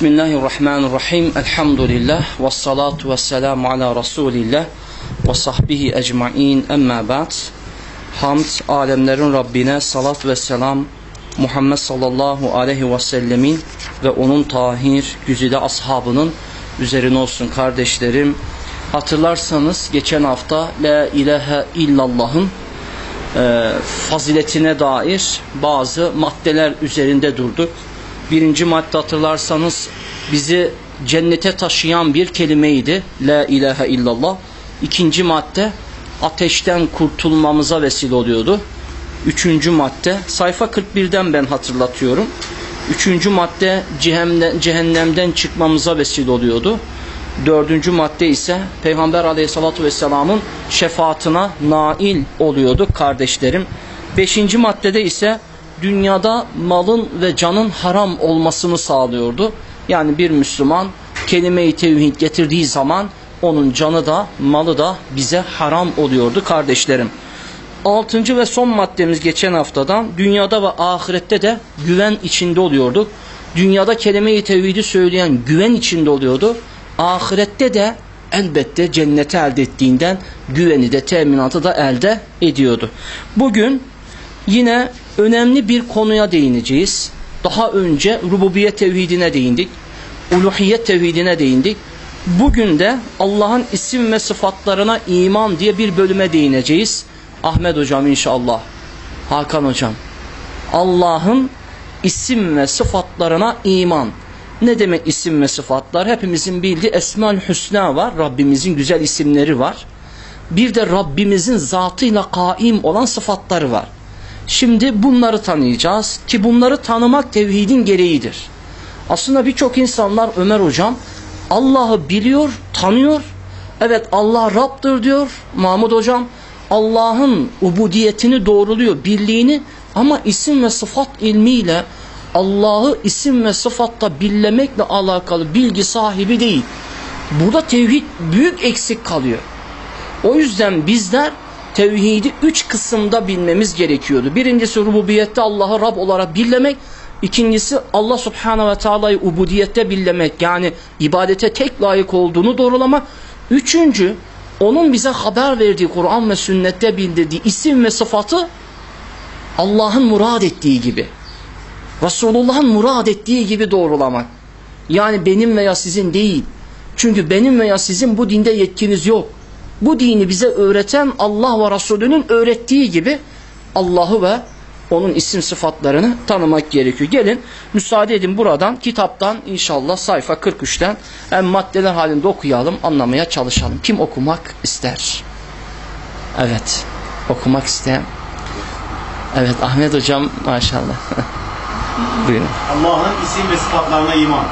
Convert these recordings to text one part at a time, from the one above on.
Bismillahirrahmanirrahim. Elhamdülillah. Ve salatu ve selamu ala Resulillah. Ve sahbihi ecma'in. Emma ba'd. Hamd alemlerin Rabbine salat ve selam Muhammed sallallahu aleyhi ve sellemin ve onun tahir güzide ashabının üzerine olsun kardeşlerim. Hatırlarsanız geçen hafta La ilahe illallah'ın e, faziletine dair bazı maddeler üzerinde durduk. Birinci madde hatırlarsanız bizi cennete taşıyan bir kelimeydi. La ilahe illallah. İkinci madde ateşten kurtulmamıza vesile oluyordu. Üçüncü madde sayfa 41'den ben hatırlatıyorum. Üçüncü madde cehennemden, çıkmamıza vesile oluyordu. Dördüncü madde ise Peygamber aleyhissalatü vesselamın şefaatine nail oluyordu kardeşlerim. Beşinci maddede ise dünyada malın ve canın haram olmasını sağlıyordu. Yani bir Müslüman kelime-i tevhid getirdiği zaman onun canı da malı da bize haram oluyordu kardeşlerim. Altıncı ve son maddemiz geçen haftadan dünyada ve ahirette de güven içinde oluyorduk. Dünyada kelime-i tevhidi söyleyen güven içinde oluyordu. Ahirette de elbette cenneti elde ettiğinden güveni de teminatı da elde ediyordu. Bugün yine önemli bir konuya değineceğiz. Daha önce rububiyet tevhidine değindik. Uluhiyet tevhidine değindik. Bugün de Allah'ın isim ve sıfatlarına iman diye bir bölüme değineceğiz. Ahmet hocam inşallah. Hakan hocam. Allah'ın isim ve sıfatlarına iman. Ne demek isim ve sıfatlar? Hepimizin bildiği Esma-ül Hüsna var. Rabbimizin güzel isimleri var. Bir de Rabbimizin zatıyla kaim olan sıfatları var. Şimdi bunları tanıyacağız ki bunları tanımak tevhidin gereğidir. Aslında birçok insanlar Ömer hocam Allah'ı biliyor, tanıyor. Evet Allah Rab'dır diyor Mahmud hocam. Allah'ın ubudiyetini doğruluyor, birliğini ama isim ve sıfat ilmiyle Allah'ı isim ve sıfatta billemekle alakalı bilgi sahibi değil. Burada tevhid büyük eksik kalıyor. O yüzden bizler tevhidi üç kısımda bilmemiz gerekiyordu. Birincisi rububiyette Allah'ı Rab olarak bilmemek. İkincisi Allah subhanahu ve teala'yı ubudiyette bilmemek. Yani ibadete tek layık olduğunu doğrulamak. Üçüncü onun bize haber verdiği Kur'an ve sünnette bildirdiği isim ve sıfatı Allah'ın murad ettiği gibi. Resulullah'ın murad ettiği gibi doğrulamak. Yani benim veya sizin değil. Çünkü benim veya sizin bu dinde yetkiniz yok. Bu dini bize öğreten Allah ve Resulünün öğrettiği gibi Allah'ı ve onun isim sıfatlarını tanımak gerekiyor. Gelin müsaade edin buradan kitaptan inşallah sayfa 43'ten hem maddeler halinde okuyalım anlamaya çalışalım. Kim okumak ister? Evet okumak isteyen. Evet Ahmet hocam maşallah. Buyurun. Allah'ın isim ve sıfatlarına iman.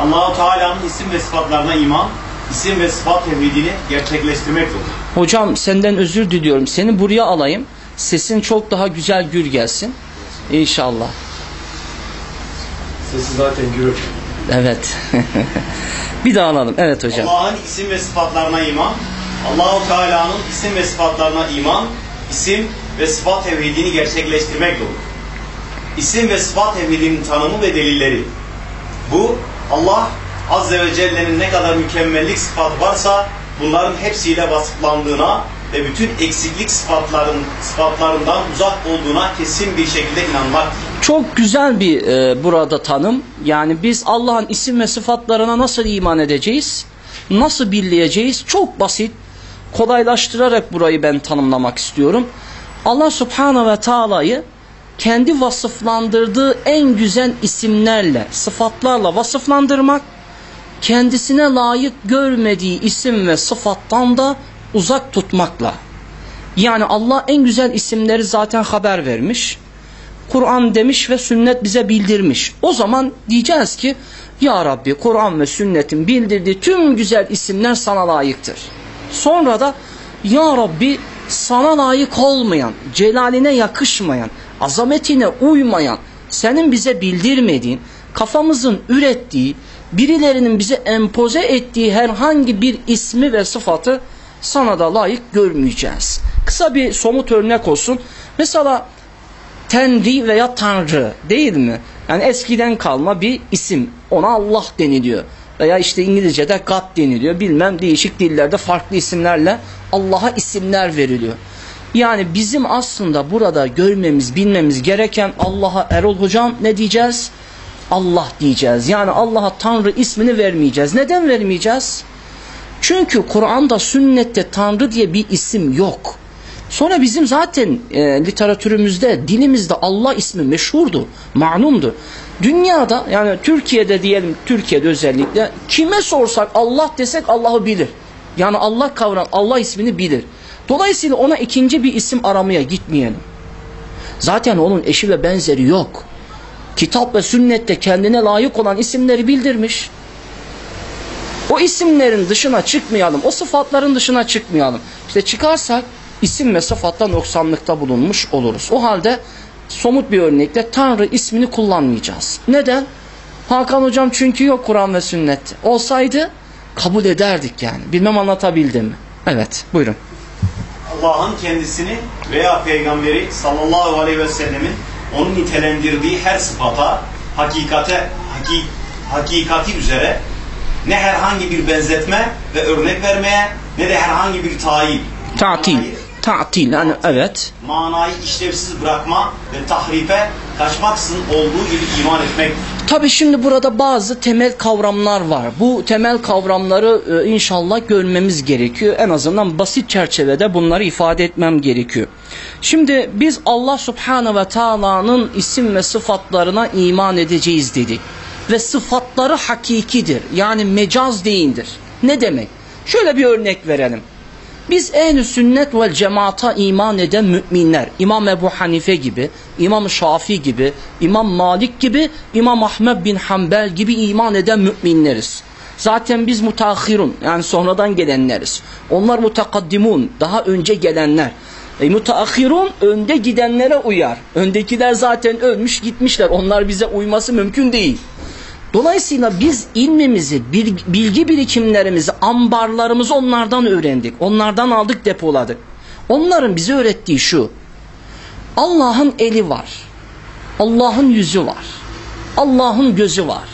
Allahu Teala'nın isim ve sıfatlarına iman, isim ve sıfat tevhidini gerçekleştirmek olur. Hocam senden özür diliyorum. Seni buraya alayım. Sesin çok daha güzel gür gelsin. İnşallah. Sesi zaten gürür. Evet. bir daha alalım. Evet hocam. Allah'ın isim ve sıfatlarına iman, Allahu Teala'nın isim ve sıfatlarına iman, isim ve sıfat tevhidini gerçekleştirmek olur. İsim ve sıfat tevhidinin tanımı ve delilleri. Bu Allah Azze ve Celle'nin ne kadar mükemmellik sıfatı varsa bunların hepsiyle vasıflandığına ve bütün eksiklik sıfatların sıfatlarından uzak olduğuna kesin bir şekilde inanmaktır. Çok güzel bir e, burada tanım. Yani biz Allah'ın isim ve sıfatlarına nasıl iman edeceğiz? Nasıl birleyeceğiz? Çok basit. Kolaylaştırarak burayı ben tanımlamak istiyorum. Allah Subhanahu ve Taala'yı kendi vasıflandırdığı en güzel isimlerle, sıfatlarla vasıflandırmak, kendisine layık görmediği isim ve sıfattan da uzak tutmakla. Yani Allah en güzel isimleri zaten haber vermiş. Kur'an demiş ve sünnet bize bildirmiş. O zaman diyeceğiz ki Ya Rabbi Kur'an ve sünnetin bildirdiği tüm güzel isimler sana layıktır. Sonra da Ya Rabbi sana layık olmayan, celaline yakışmayan, azametine uymayan, senin bize bildirmediğin, kafamızın ürettiği, birilerinin bize empoze ettiği herhangi bir ismi ve sıfatı sana da layık görmeyeceğiz. Kısa bir somut örnek olsun. Mesela Tenri veya Tanrı değil mi? Yani eskiden kalma bir isim. Ona Allah deniliyor. Veya işte İngilizce'de God deniliyor. Bilmem değişik dillerde farklı isimlerle Allah'a isimler veriliyor. Yani bizim aslında burada görmemiz, bilmemiz gereken Allah'a Erol Hocam ne diyeceğiz? Allah diyeceğiz. Yani Allah'a Tanrı ismini vermeyeceğiz. Neden vermeyeceğiz? Çünkü Kur'an'da, sünnette Tanrı diye bir isim yok. Sonra bizim zaten e, literatürümüzde, dilimizde Allah ismi meşhurdur, malumdur. Dünyada yani Türkiye'de diyelim, Türkiye'de özellikle kime sorsak Allah desek Allah'ı bilir. Yani Allah kavram, Allah ismini bilir. Dolayısıyla ona ikinci bir isim aramaya gitmeyelim. Zaten onun eşi ve benzeri yok. Kitap ve sünnette kendine layık olan isimleri bildirmiş. O isimlerin dışına çıkmayalım. O sıfatların dışına çıkmayalım. İşte çıkarsak isim ve sıfatta noksanlıkta bulunmuş oluruz. O halde somut bir örnekle Tanrı ismini kullanmayacağız. Neden? Hakan hocam çünkü yok Kur'an ve sünnet. Olsaydı kabul ederdik yani. Bilmem anlatabildim mi? Evet buyurun. Allah'ın kendisini veya peygamberi sallallahu aleyhi ve sellemin onun nitelendirdiği her sıfata, hakikate, haki, hakikati üzere ne herhangi bir benzetme ve örnek vermeye ne de herhangi bir tayin. Tatil. Tatil yani evet. Manayı işlevsiz bırakma ve tahrife kaçmaksızın olduğu gibi iman etmek. Tabi şimdi burada bazı temel kavramlar var. Bu temel kavramları e, inşallah görmemiz gerekiyor. En azından basit çerçevede bunları ifade etmem gerekiyor. Şimdi biz Allah Subhanahu ve Taala'nın isim ve sıfatlarına iman edeceğiz dedik. Ve sıfatları hakikidir. Yani mecaz değildir. Ne demek? Şöyle bir örnek verelim. Biz ehl sünnet ve cemaata iman eden müminler, İmam Ebu Hanife gibi, İmam Şafii gibi, İmam Malik gibi, İmam Ahmed bin Hanbel gibi iman eden müminleriz. Zaten biz mutahhirun yani sonradan gelenleriz. Onlar mutakaddimun daha önce gelenler. E, mutaahhirun önde gidenlere uyar. Öndekiler zaten ölmüş gitmişler. Onlar bize uyması mümkün değil. Dolayısıyla biz ilmimizi, bil- bilgi birikimlerimizi, ambarlarımızı onlardan öğrendik. Onlardan aldık, depoladık. Onların bize öğrettiği şu. Allah'ın eli var. Allah'ın yüzü var. Allah'ın gözü var.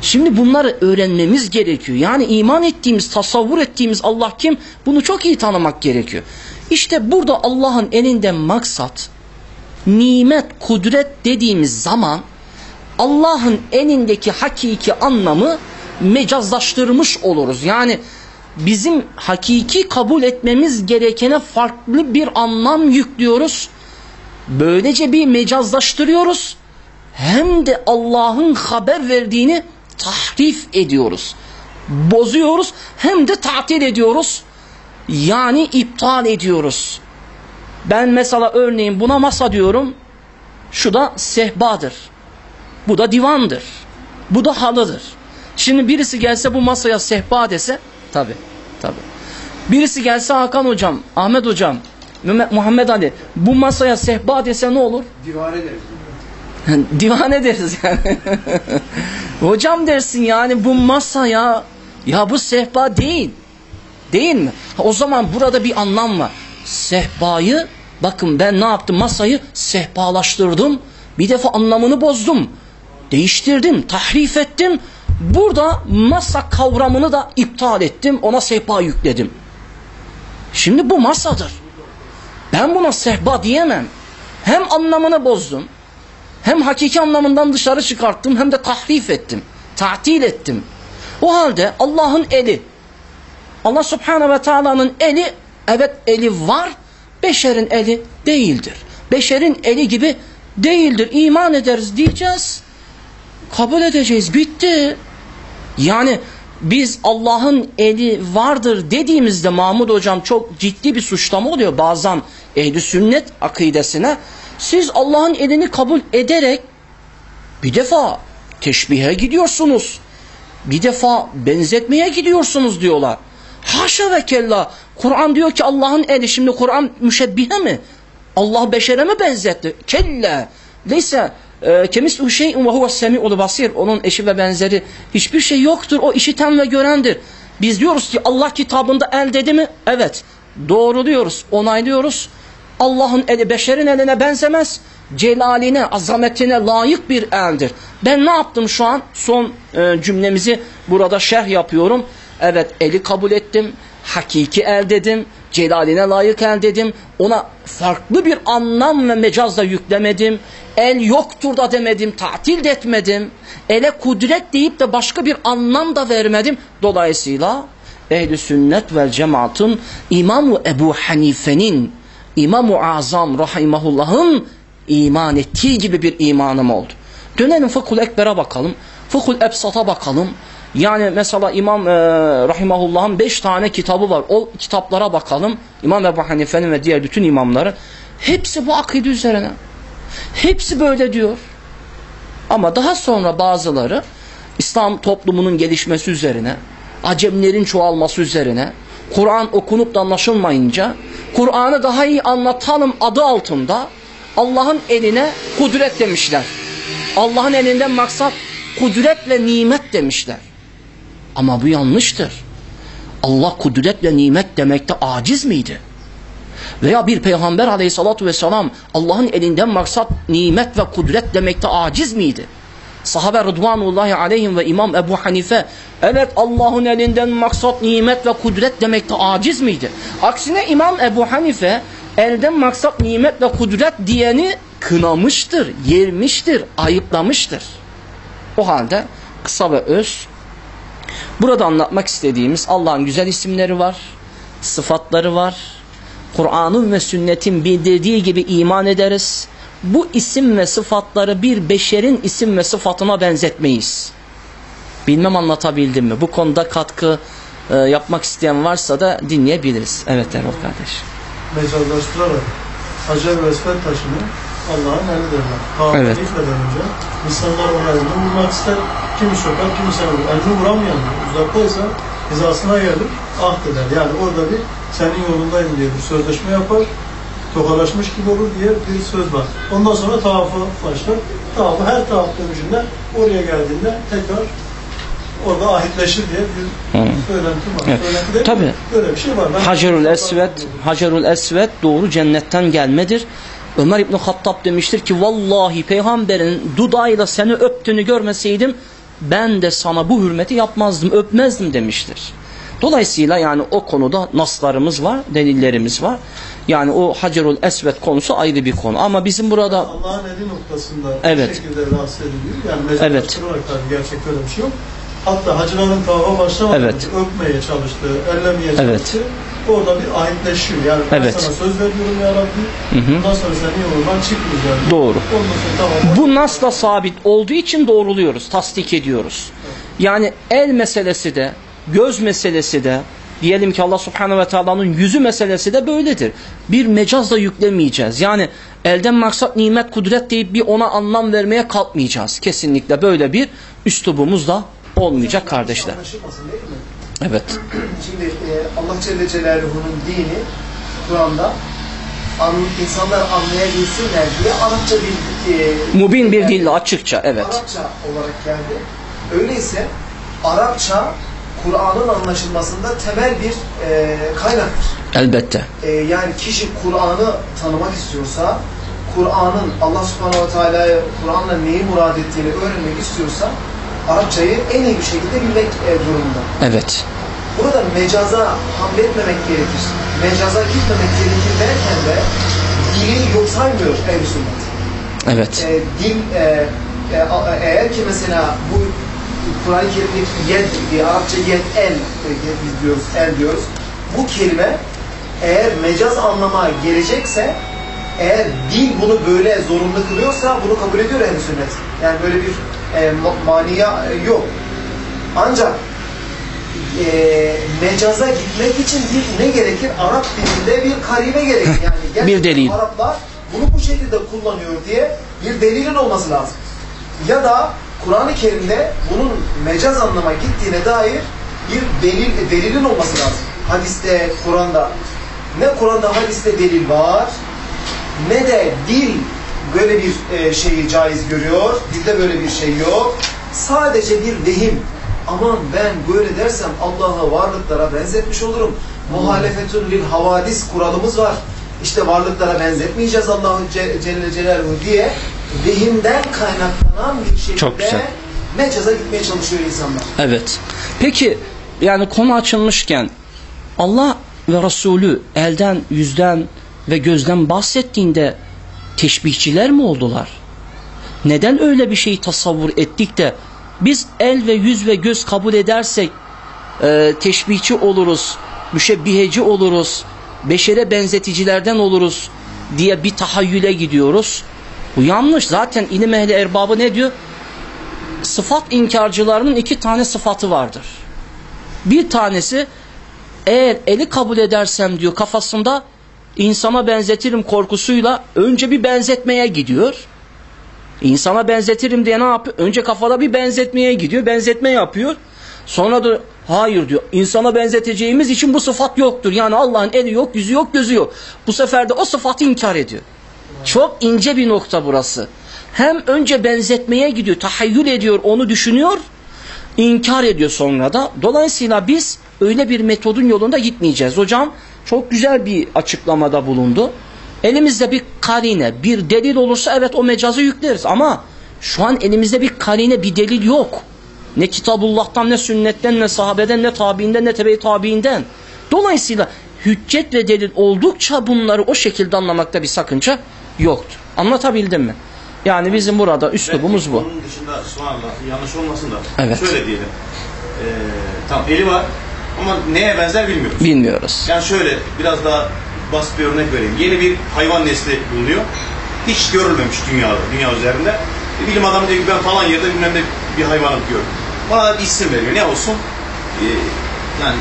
Şimdi bunları öğrenmemiz gerekiyor. Yani iman ettiğimiz, tasavvur ettiğimiz Allah kim? Bunu çok iyi tanımak gerekiyor. İşte burada Allah'ın elinden maksat, nimet, kudret dediğimiz zaman Allah'ın elindeki hakiki anlamı mecazlaştırmış oluruz. Yani bizim hakiki kabul etmemiz gerekene farklı bir anlam yüklüyoruz. Böylece bir mecazlaştırıyoruz. Hem de Allah'ın haber verdiğini tahrif ediyoruz. Bozuyoruz hem de tatil ediyoruz. Yani iptal ediyoruz. Ben mesela örneğin buna masa diyorum. Şu da sehbadır. Bu da divandır. Bu da halıdır. Şimdi birisi gelse bu masaya sehpa dese tabi tabi. Birisi gelse Hakan hocam, Ahmet hocam, Muhammed Ali bu masaya sehpa dese ne olur? Divane deriz. Divane deriz yani. hocam dersin yani bu masaya ya bu sehpa değil. Değil mi? O zaman burada bir anlam var. Sehpayı bakın ben ne yaptım masayı sehpalaştırdım. Bir defa anlamını bozdum. Değiştirdim, tahrif ettim. Burada masa kavramını da iptal ettim. Ona sehpa yükledim. Şimdi bu masadır. Ben buna sehpa diyemem. Hem anlamını bozdum. Hem hakiki anlamından dışarı çıkarttım hem de tahrif ettim. Tatil ettim. O halde Allah'ın eli Allah subhanahu ve taala'nın eli evet eli var. Beşerin eli değildir. Beşerin eli gibi değildir. İman ederiz diyeceğiz. Kabul edeceğiz. Bitti. Yani biz Allah'ın eli vardır dediğimizde Mahmud hocam çok ciddi bir suçlama oluyor bazen ehli sünnet akidesine. Siz Allah'ın elini kabul ederek bir defa teşbihe gidiyorsunuz. Bir defa benzetmeye gidiyorsunuz diyorlar. Haşa ve kella. Kur'an diyor ki Allah'ın eli. Şimdi Kur'an müşebbihe mi? Allah beşere mi benzetti? Kella. Neyse kemislu şeyin ve huve semi'ul basir. Onun eşi ve benzeri hiçbir şey yoktur. O işiten ve görendir. Biz diyoruz ki Allah kitabında el dedi mi? Evet. Doğru diyoruz. Onaylıyoruz. Allah'ın eli beşerin eline benzemez. celaline, azametine layık bir eldir. Ben ne yaptım şu an? Son e, cümlemizi burada şerh yapıyorum. Evet eli kabul ettim. Hakiki el dedim. Celaline layık el dedim. Ona farklı bir anlam ve mecazla yüklemedim. El yoktur da demedim. Tatil de etmedim. Ele kudret deyip de başka bir anlam da vermedim. Dolayısıyla ehli sünnet vel cemaatın İmam-ı Ebu Hanife'nin İmam-ı Azam rahimahullah'ın iman ettiği gibi bir imanım oldu. Dönelim Fıkhul Ekber'e bakalım. Fıkhul Ebsat'a bakalım. Yani mesela İmam e, Rahimahullah'ın beş tane kitabı var. O kitaplara bakalım. İmam Ebu Hanife'nin ve diğer bütün imamların. Hepsi bu akide üzerine. Hepsi böyle diyor. Ama daha sonra bazıları İslam toplumunun gelişmesi üzerine, Acemlerin çoğalması üzerine, Kur'an okunup da anlaşılmayınca, Kur'an'ı daha iyi anlatalım adı altında Allah'ın eline kudret demişler. Allah'ın elinden maksat kudret ve nimet demişler. Ama bu yanlıştır. Allah kudret ve nimet demekte aciz miydi? Veya bir peygamber aleyhissalatu vesselam Allah'ın elinden maksat nimet ve kudret demekte aciz miydi? Sahabe rıdvanullahi aleyhim ve İmam Ebu Hanife evet Allah'ın elinden maksat nimet ve kudret demekte aciz miydi? Aksine İmam Ebu Hanife elden maksat nimet ve kudret diyeni kınamıştır, yermiştir, ayıplamıştır. O halde kısa ve öz burada anlatmak istediğimiz Allah'ın güzel isimleri var, sıfatları var. Kur'an'ın ve sünnetin bildirdiği gibi iman ederiz. Bu isim ve sıfatları bir beşerin isim ve sıfatına benzetmeyiz. Bilmem anlatabildim mi? Bu konuda katkı e, yapmak isteyen varsa da dinleyebiliriz. Evet Erol kardeş. mecazlaştırarak Hacer ve Esfer taşını Allah'ın eli derler. Kaan'ı Evet. önce insanlar ona vurmak ister. Kimi şokar, kimi vurur. Elini vuramayan uzaktaysa hizasına gelir, ahd eder. Yani orada bir senin yolundayım diye bir sözleşme yapar. Tokalaşmış gibi olur diye bir söz var. Ondan sonra tavafı başlar. Tavafı her tavaf dönüşünde oraya geldiğinde tekrar orada ahitleşir diye bir Hı. söylenti var. Evet. Tabii. Böyle bir şey var. Ben- Hacerul Esved, Hacerul Esved doğru cennetten gelmedir. Ömer İbni Hattab demiştir ki vallahi peygamberin dudağıyla seni öptüğünü görmeseydim ben de sana bu hürmeti yapmazdım, öpmezdim demiştir. Dolayısıyla yani o konuda naslarımız var, delillerimiz var. Yani o Hacerul Esved konusu ayrı bir konu. Ama bizim burada Allah'ın eli noktasında Evet. bu şekilde rahatsız ediliyor. Yani mezarlaştırarak tabii gerçekte öyle bir şey yok. Hatta hacıların tavafa başlamadan Evet. öpmeye çalıştı, ellemeye Evet. Orada bir ahitleşiyor. Yani ben Evet. sana söz veriyorum ya Rabbi. Hı hı. Bundan sonra senin yolundan çıkmayacağım. doğru. Sonra tamam. Bu nasla sabit olduğu için doğruluyoruz, tasdik ediyoruz. Yani el meselesi de, göz meselesi de, diyelim ki Allah subhanehu ve teala'nın yüzü meselesi de böyledir. Bir mecazla yüklemeyeceğiz. Yani elden maksat nimet, kudret deyip bir ona anlam vermeye kalkmayacağız. Kesinlikle böyle bir üslubumuz da olmayacak kardeşler. Anlaşılmasın değil mi? Evet. Şimdi e, Allah Celle Celaluhu'nun dini Kur'an'da an, insanlar anlayabilsinler diye Arapça bir e, Mubin bir dille açıkça, evet. Arapça olarak geldi. Öyleyse Arapça Kur'an'ın anlaşılmasında temel bir e, kaynaktır. Elbette. E, yani kişi Kur'an'ı tanımak istiyorsa, Kur'an'ın Allah subhanahu ve teala'ya Kur'an'la neyi murad ettiğini öğrenmek istiyorsa Arapçayı en iyi bir şekilde bilmek e, durumunda. Evet. Burada mecaza hamletmemek gerekir. Mecaza gitmemek gerekir derken de dili yok saymıyor ehl sünnet. Evet. E, dil e, e, a- eğer ki mesela bu Kur'an-ı Kerim'deki yed diye Arapça yed el e, biz diyoruz el diyoruz. Bu kelime eğer mecaz anlama gelecekse eğer dil bunu böyle zorunlu kılıyorsa bunu kabul ediyor ehl sünnet. Yani böyle bir e, ma- maniya e, yok. Ancak e, mecaza gitmek için bir ne gerekir? Arap dilinde bir karime gerekir. Yani Bir delil. Araplar bunu bu şekilde kullanıyor diye bir delilin olması lazım. Ya da Kur'an-ı Kerim'de bunun mecaz anlama gittiğine dair bir delil, delilin olması lazım. Hadiste, Kur'an'da. Ne Kur'an'da hadiste delil var, ne de dil böyle bir e, şeyi caiz görüyor. Dilde böyle bir şey yok. Sadece bir vehim. Aman ben böyle dersem Allah'ı varlıklara benzetmiş olurum. Muhalefetün lil havadis kuralımız var. işte varlıklara benzetmeyeceğiz Allahu Ce- Celle Celaluhu diye vehimden kaynaklanan bir şekilde Çok güzel. mecaza gitmeye çalışıyor insanlar. Evet. Peki yani konu açılmışken Allah ve Resulü elden, yüzden ve gözden bahsettiğinde teşbihçiler mi oldular? Neden öyle bir şeyi tasavvur ettik de biz el ve yüz ve göz kabul edersek e, teşbihçi oluruz, müşebbiheci oluruz, beşere benzeticilerden oluruz diye bir tahayyüle gidiyoruz. Bu yanlış. Zaten ilim ehli erbabı ne diyor? sıfat inkarcılarının iki tane sıfatı vardır. Bir tanesi eğer eli kabul edersem diyor kafasında insana benzetirim korkusuyla önce bir benzetmeye gidiyor. İnsana benzetirim diye ne yapıyor? Önce kafada bir benzetmeye gidiyor. Benzetme yapıyor. Sonra da hayır diyor. İnsana benzeteceğimiz için bu sıfat yoktur. Yani Allah'ın eli yok, yüzü yok, gözü yok. Bu sefer de o sıfatı inkar ediyor. Çok ince bir nokta burası. Hem önce benzetmeye gidiyor, tahayyül ediyor, onu düşünüyor, inkar ediyor sonra da. Dolayısıyla biz öyle bir metodun yolunda gitmeyeceğiz. Hocam çok güzel bir açıklamada bulundu. Elimizde bir karine, bir delil olursa evet o mecazı yükleriz ama şu an elimizde bir karine, bir delil yok. Ne Kitabullah'tan, ne sünnetten, ne sahabeden, ne tabiinden, ne tebe tabiinden. Dolayısıyla hüccet ve delil oldukça bunları o şekilde anlamakta bir sakınca yoktur. Anlatabildim mi? Yani bizim burada üslubumuz bu. Bunun dışında subhanallah yanlış olmasın da Evet. şöyle diyelim. Ee, tamam eli var ama neye benzer bilmiyoruz. Bilmiyoruz. Yani şöyle biraz daha basit bir örnek vereyim. Yeni bir hayvan nesli bulunuyor. Hiç görülmemiş dünyada, dünya üzerinde. Bir bilim adamı diyor ki ben falan yerde bilmem ne bir hayvanı gördüm. Bana bir isim veriyor. Ne olsun? Ee, yani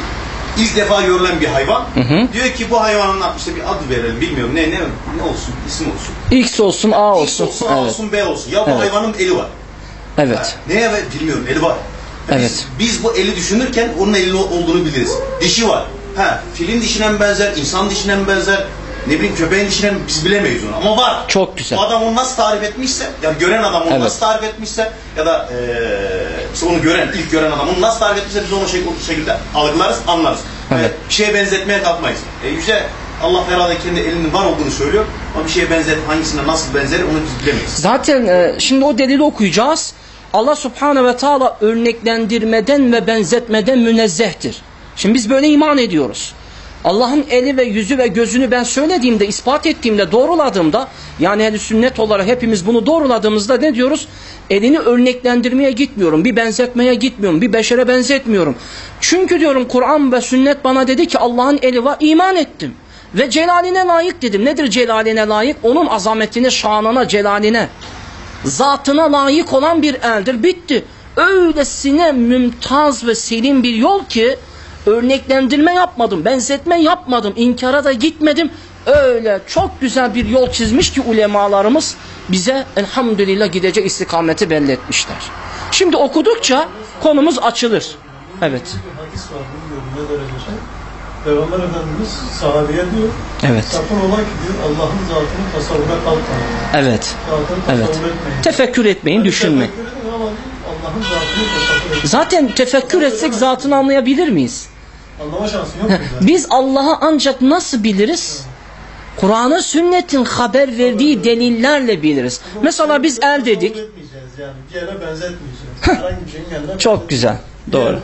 ilk defa görülen bir hayvan. hı. Diyor ki bu hayvanın işte bir adı verelim bilmiyorum ne ne ne olsun isim olsun. X olsun, A X olsun. olsun, A Evet. olsun, B olsun. Ya bu Evet. hayvanın eli var. Evet. Neye ve bilmiyorum eli var. Evet. Biz, biz bu eli düşünürken onun eli olduğunu biliriz. Dişi var. Ha, filin dişine mi benzer, insan dişine mi benzer, ne bileyim köpeğin dişine mi biz bilemeyiz onu ama var. Çok güzel. Bu adam onu nasıl tarif etmişse, yani gören adam onu Evet. nasıl tarif etmişse ya da işte onu gören, ilk gören adam onu nasıl tarif etmişse biz onu şey, o şekilde algılarız, anlarız. Evet. Yani bir şeye benzetmeye kalkmayız. E yüce Allah herhalde kendi elinin var olduğunu söylüyor ama bir şeye benzet, hangisine nasıl benzer onu biz bilemeyiz. Zaten e, şimdi o delili okuyacağız. Allah Subhanahu ve Teala örneklendirmeden ve benzetmeden münezzehtir. Şimdi biz böyle iman ediyoruz. Allah'ın eli ve yüzü ve gözünü ben söylediğimde, ispat ettiğimde, doğruladığımda yani ehl sünnet olarak hepimiz bunu doğruladığımızda ne diyoruz? Elini örneklendirmeye gitmiyorum, bir benzetmeye gitmiyorum, bir beşere benzetmiyorum. Çünkü diyorum Kur'an ve sünnet bana dedi ki Allah'ın eli var, iman ettim. Ve celaline layık dedim. Nedir celaline layık? Onun azametine, şanına, celaline zatına layık olan bir eldir. Bitti. Öylesine mümtaz ve selim bir yol ki örneklendirme yapmadım, benzetme yapmadım, inkara da gitmedim. Öyle çok güzel bir yol çizmiş ki ulemalarımız bize elhamdülillah gidecek istikameti belli etmişler. Şimdi okudukça konumuz açılır. Evet. Peygamber Efendimiz sahabeye diyor, Evet. sakın ola ki diyor Allah'ın zatını tasavvura kalkmayın. Evet. Zatını Evet. etmeyin. Tefekkür etmeyin, Yani düşünmeyin. Allah'ın zatını tasavvur etmeyin. Zaten tefekkür etsek zatını anlayabilir miyiz? Anlama şansın yok. Biz Allah'ı ancak nasıl biliriz? Kur'an'ın sünnetin haber verdiği delillerle biliriz. Mesela biz el dedik. Yani. Bir yere benzetmeyeceğiz. Çok güzel. Doğru. Var,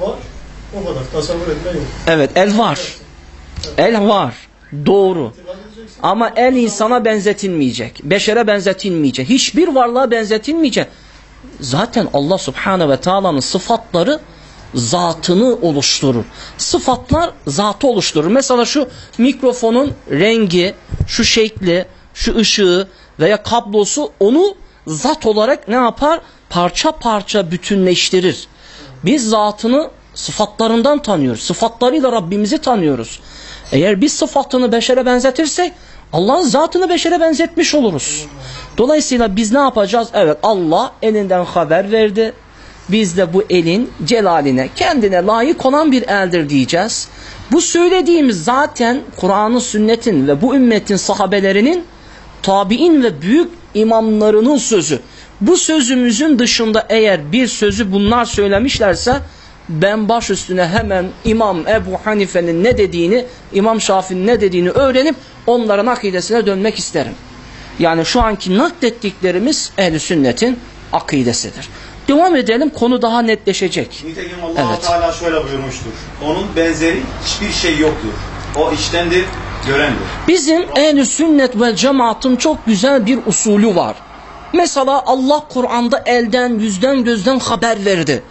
o kadar. Tasavvur etme yok. Evet el var. El var. Doğru. Ama el insana benzetilmeyecek. Beşere benzetilmeyecek. Hiçbir varlığa benzetilmeyecek. Zaten Allah Subhanahu ve Taala'nın sıfatları zatını oluşturur. Sıfatlar zatı oluşturur. Mesela şu mikrofonun rengi, şu şekli, şu ışığı veya kablosu onu zat olarak ne yapar? Parça parça bütünleştirir. Biz zatını sıfatlarından tanıyoruz. Sıfatlarıyla Rabbimizi tanıyoruz. Eğer biz sıfatını beşere benzetirsek Allah'ın zatını beşere benzetmiş oluruz. Dolayısıyla biz ne yapacağız? Evet Allah elinden haber verdi. Biz de bu elin celaline, kendine layık olan bir eldir diyeceğiz. Bu söylediğimiz zaten Kur'an'ın, sünnetin ve bu ümmetin sahabelerinin tabi'in ve büyük imamlarının sözü. Bu sözümüzün dışında eğer bir sözü bunlar söylemişlerse ben baş üstüne hemen İmam Ebu Hanife'nin ne dediğini, İmam Şafii'nin ne dediğini öğrenip onların akidesine dönmek isterim. Yani şu anki naklettiklerimiz ehl sünnetin akidesidir. Devam edelim konu daha netleşecek. Nitekim allah Evet. Teala şöyle buyurmuştur. Onun benzeri hiçbir şey yoktur. O iştendir, görendir. Bizim ehl sünnet ve cemaatın çok güzel bir usulü var. Mesela Allah Kur'an'da elden, yüzden, gözden haber verdi.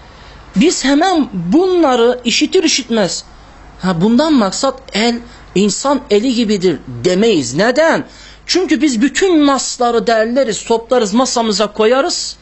Biz hemen bunları işitir işitmez. Ha bundan maksat el, insan eli gibidir demeyiz. Neden? Çünkü biz bütün nasları derleriz, toplarız, masamıza koyarız.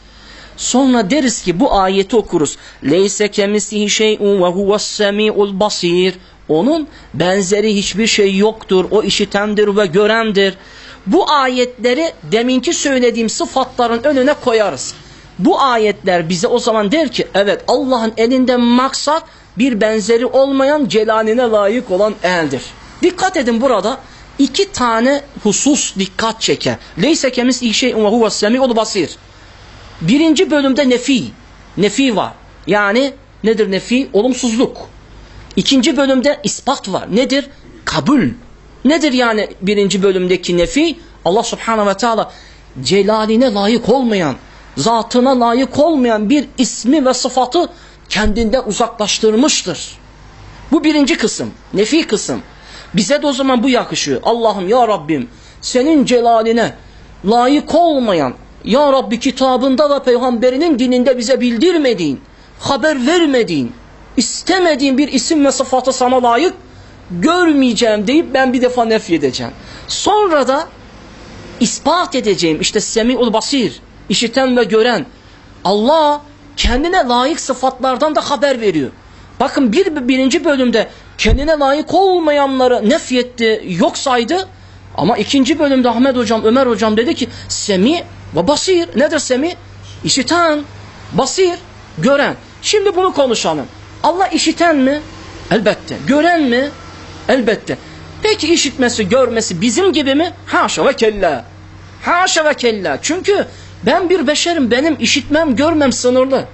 Sonra deriz ki bu ayeti okuruz. Leyse kemislihi şey'un ve huves semi'ul basir. Onun benzeri hiçbir şey yoktur. O işitendir ve görendir. Bu ayetleri deminki söylediğim sıfatların önüne koyarız. Bu ayetler bize o zaman der ki evet Allah'ın elinden maksat bir benzeri olmayan celaline layık olan eldir. Dikkat edin burada iki tane husus dikkat çeker. Leyse kemislihi şey'un ve huves semi'ul basir. Birinci bölümde nefi. Nefi var. Yani nedir nefi? Olumsuzluk. İkinci bölümde ispat var. Nedir? Kabul. Nedir yani birinci bölümdeki nefi? Allah subhanahu ve teala celaline layık olmayan, zatına layık olmayan bir ismi ve sıfatı kendinden uzaklaştırmıştır. Bu birinci kısım. Nefi kısım. Bize de o zaman bu yakışıyor. Allah'ım ya Rabbim senin celaline layık olmayan ya Rabbi kitabında ve peygamberinin dininde bize bildirmediğin, haber vermediğin, istemediğin bir isim ve sıfatı sana layık görmeyeceğim deyip ben bir defa nef edeceğim. Sonra da ispat edeceğim işte semi'ul basir, işiten ve gören. Allah kendine layık sıfatlardan da haber veriyor. Bakın bir birinci bölümde kendine layık olmayanları nefyetti, yok saydı. Ama ikinci bölümde Ahmet hocam, Ömer hocam dedi ki semi ve basir. Nedir semi? İşiten, basir, gören. Şimdi bunu konuşalım. Allah işiten mi? Elbette. Gören mi? Elbette. Peki işitmesi, görmesi bizim gibi mi? Haşa ve kella. Haşa ve kella. Çünkü ben bir beşerim. Benim işitmem, görmem sınırlı.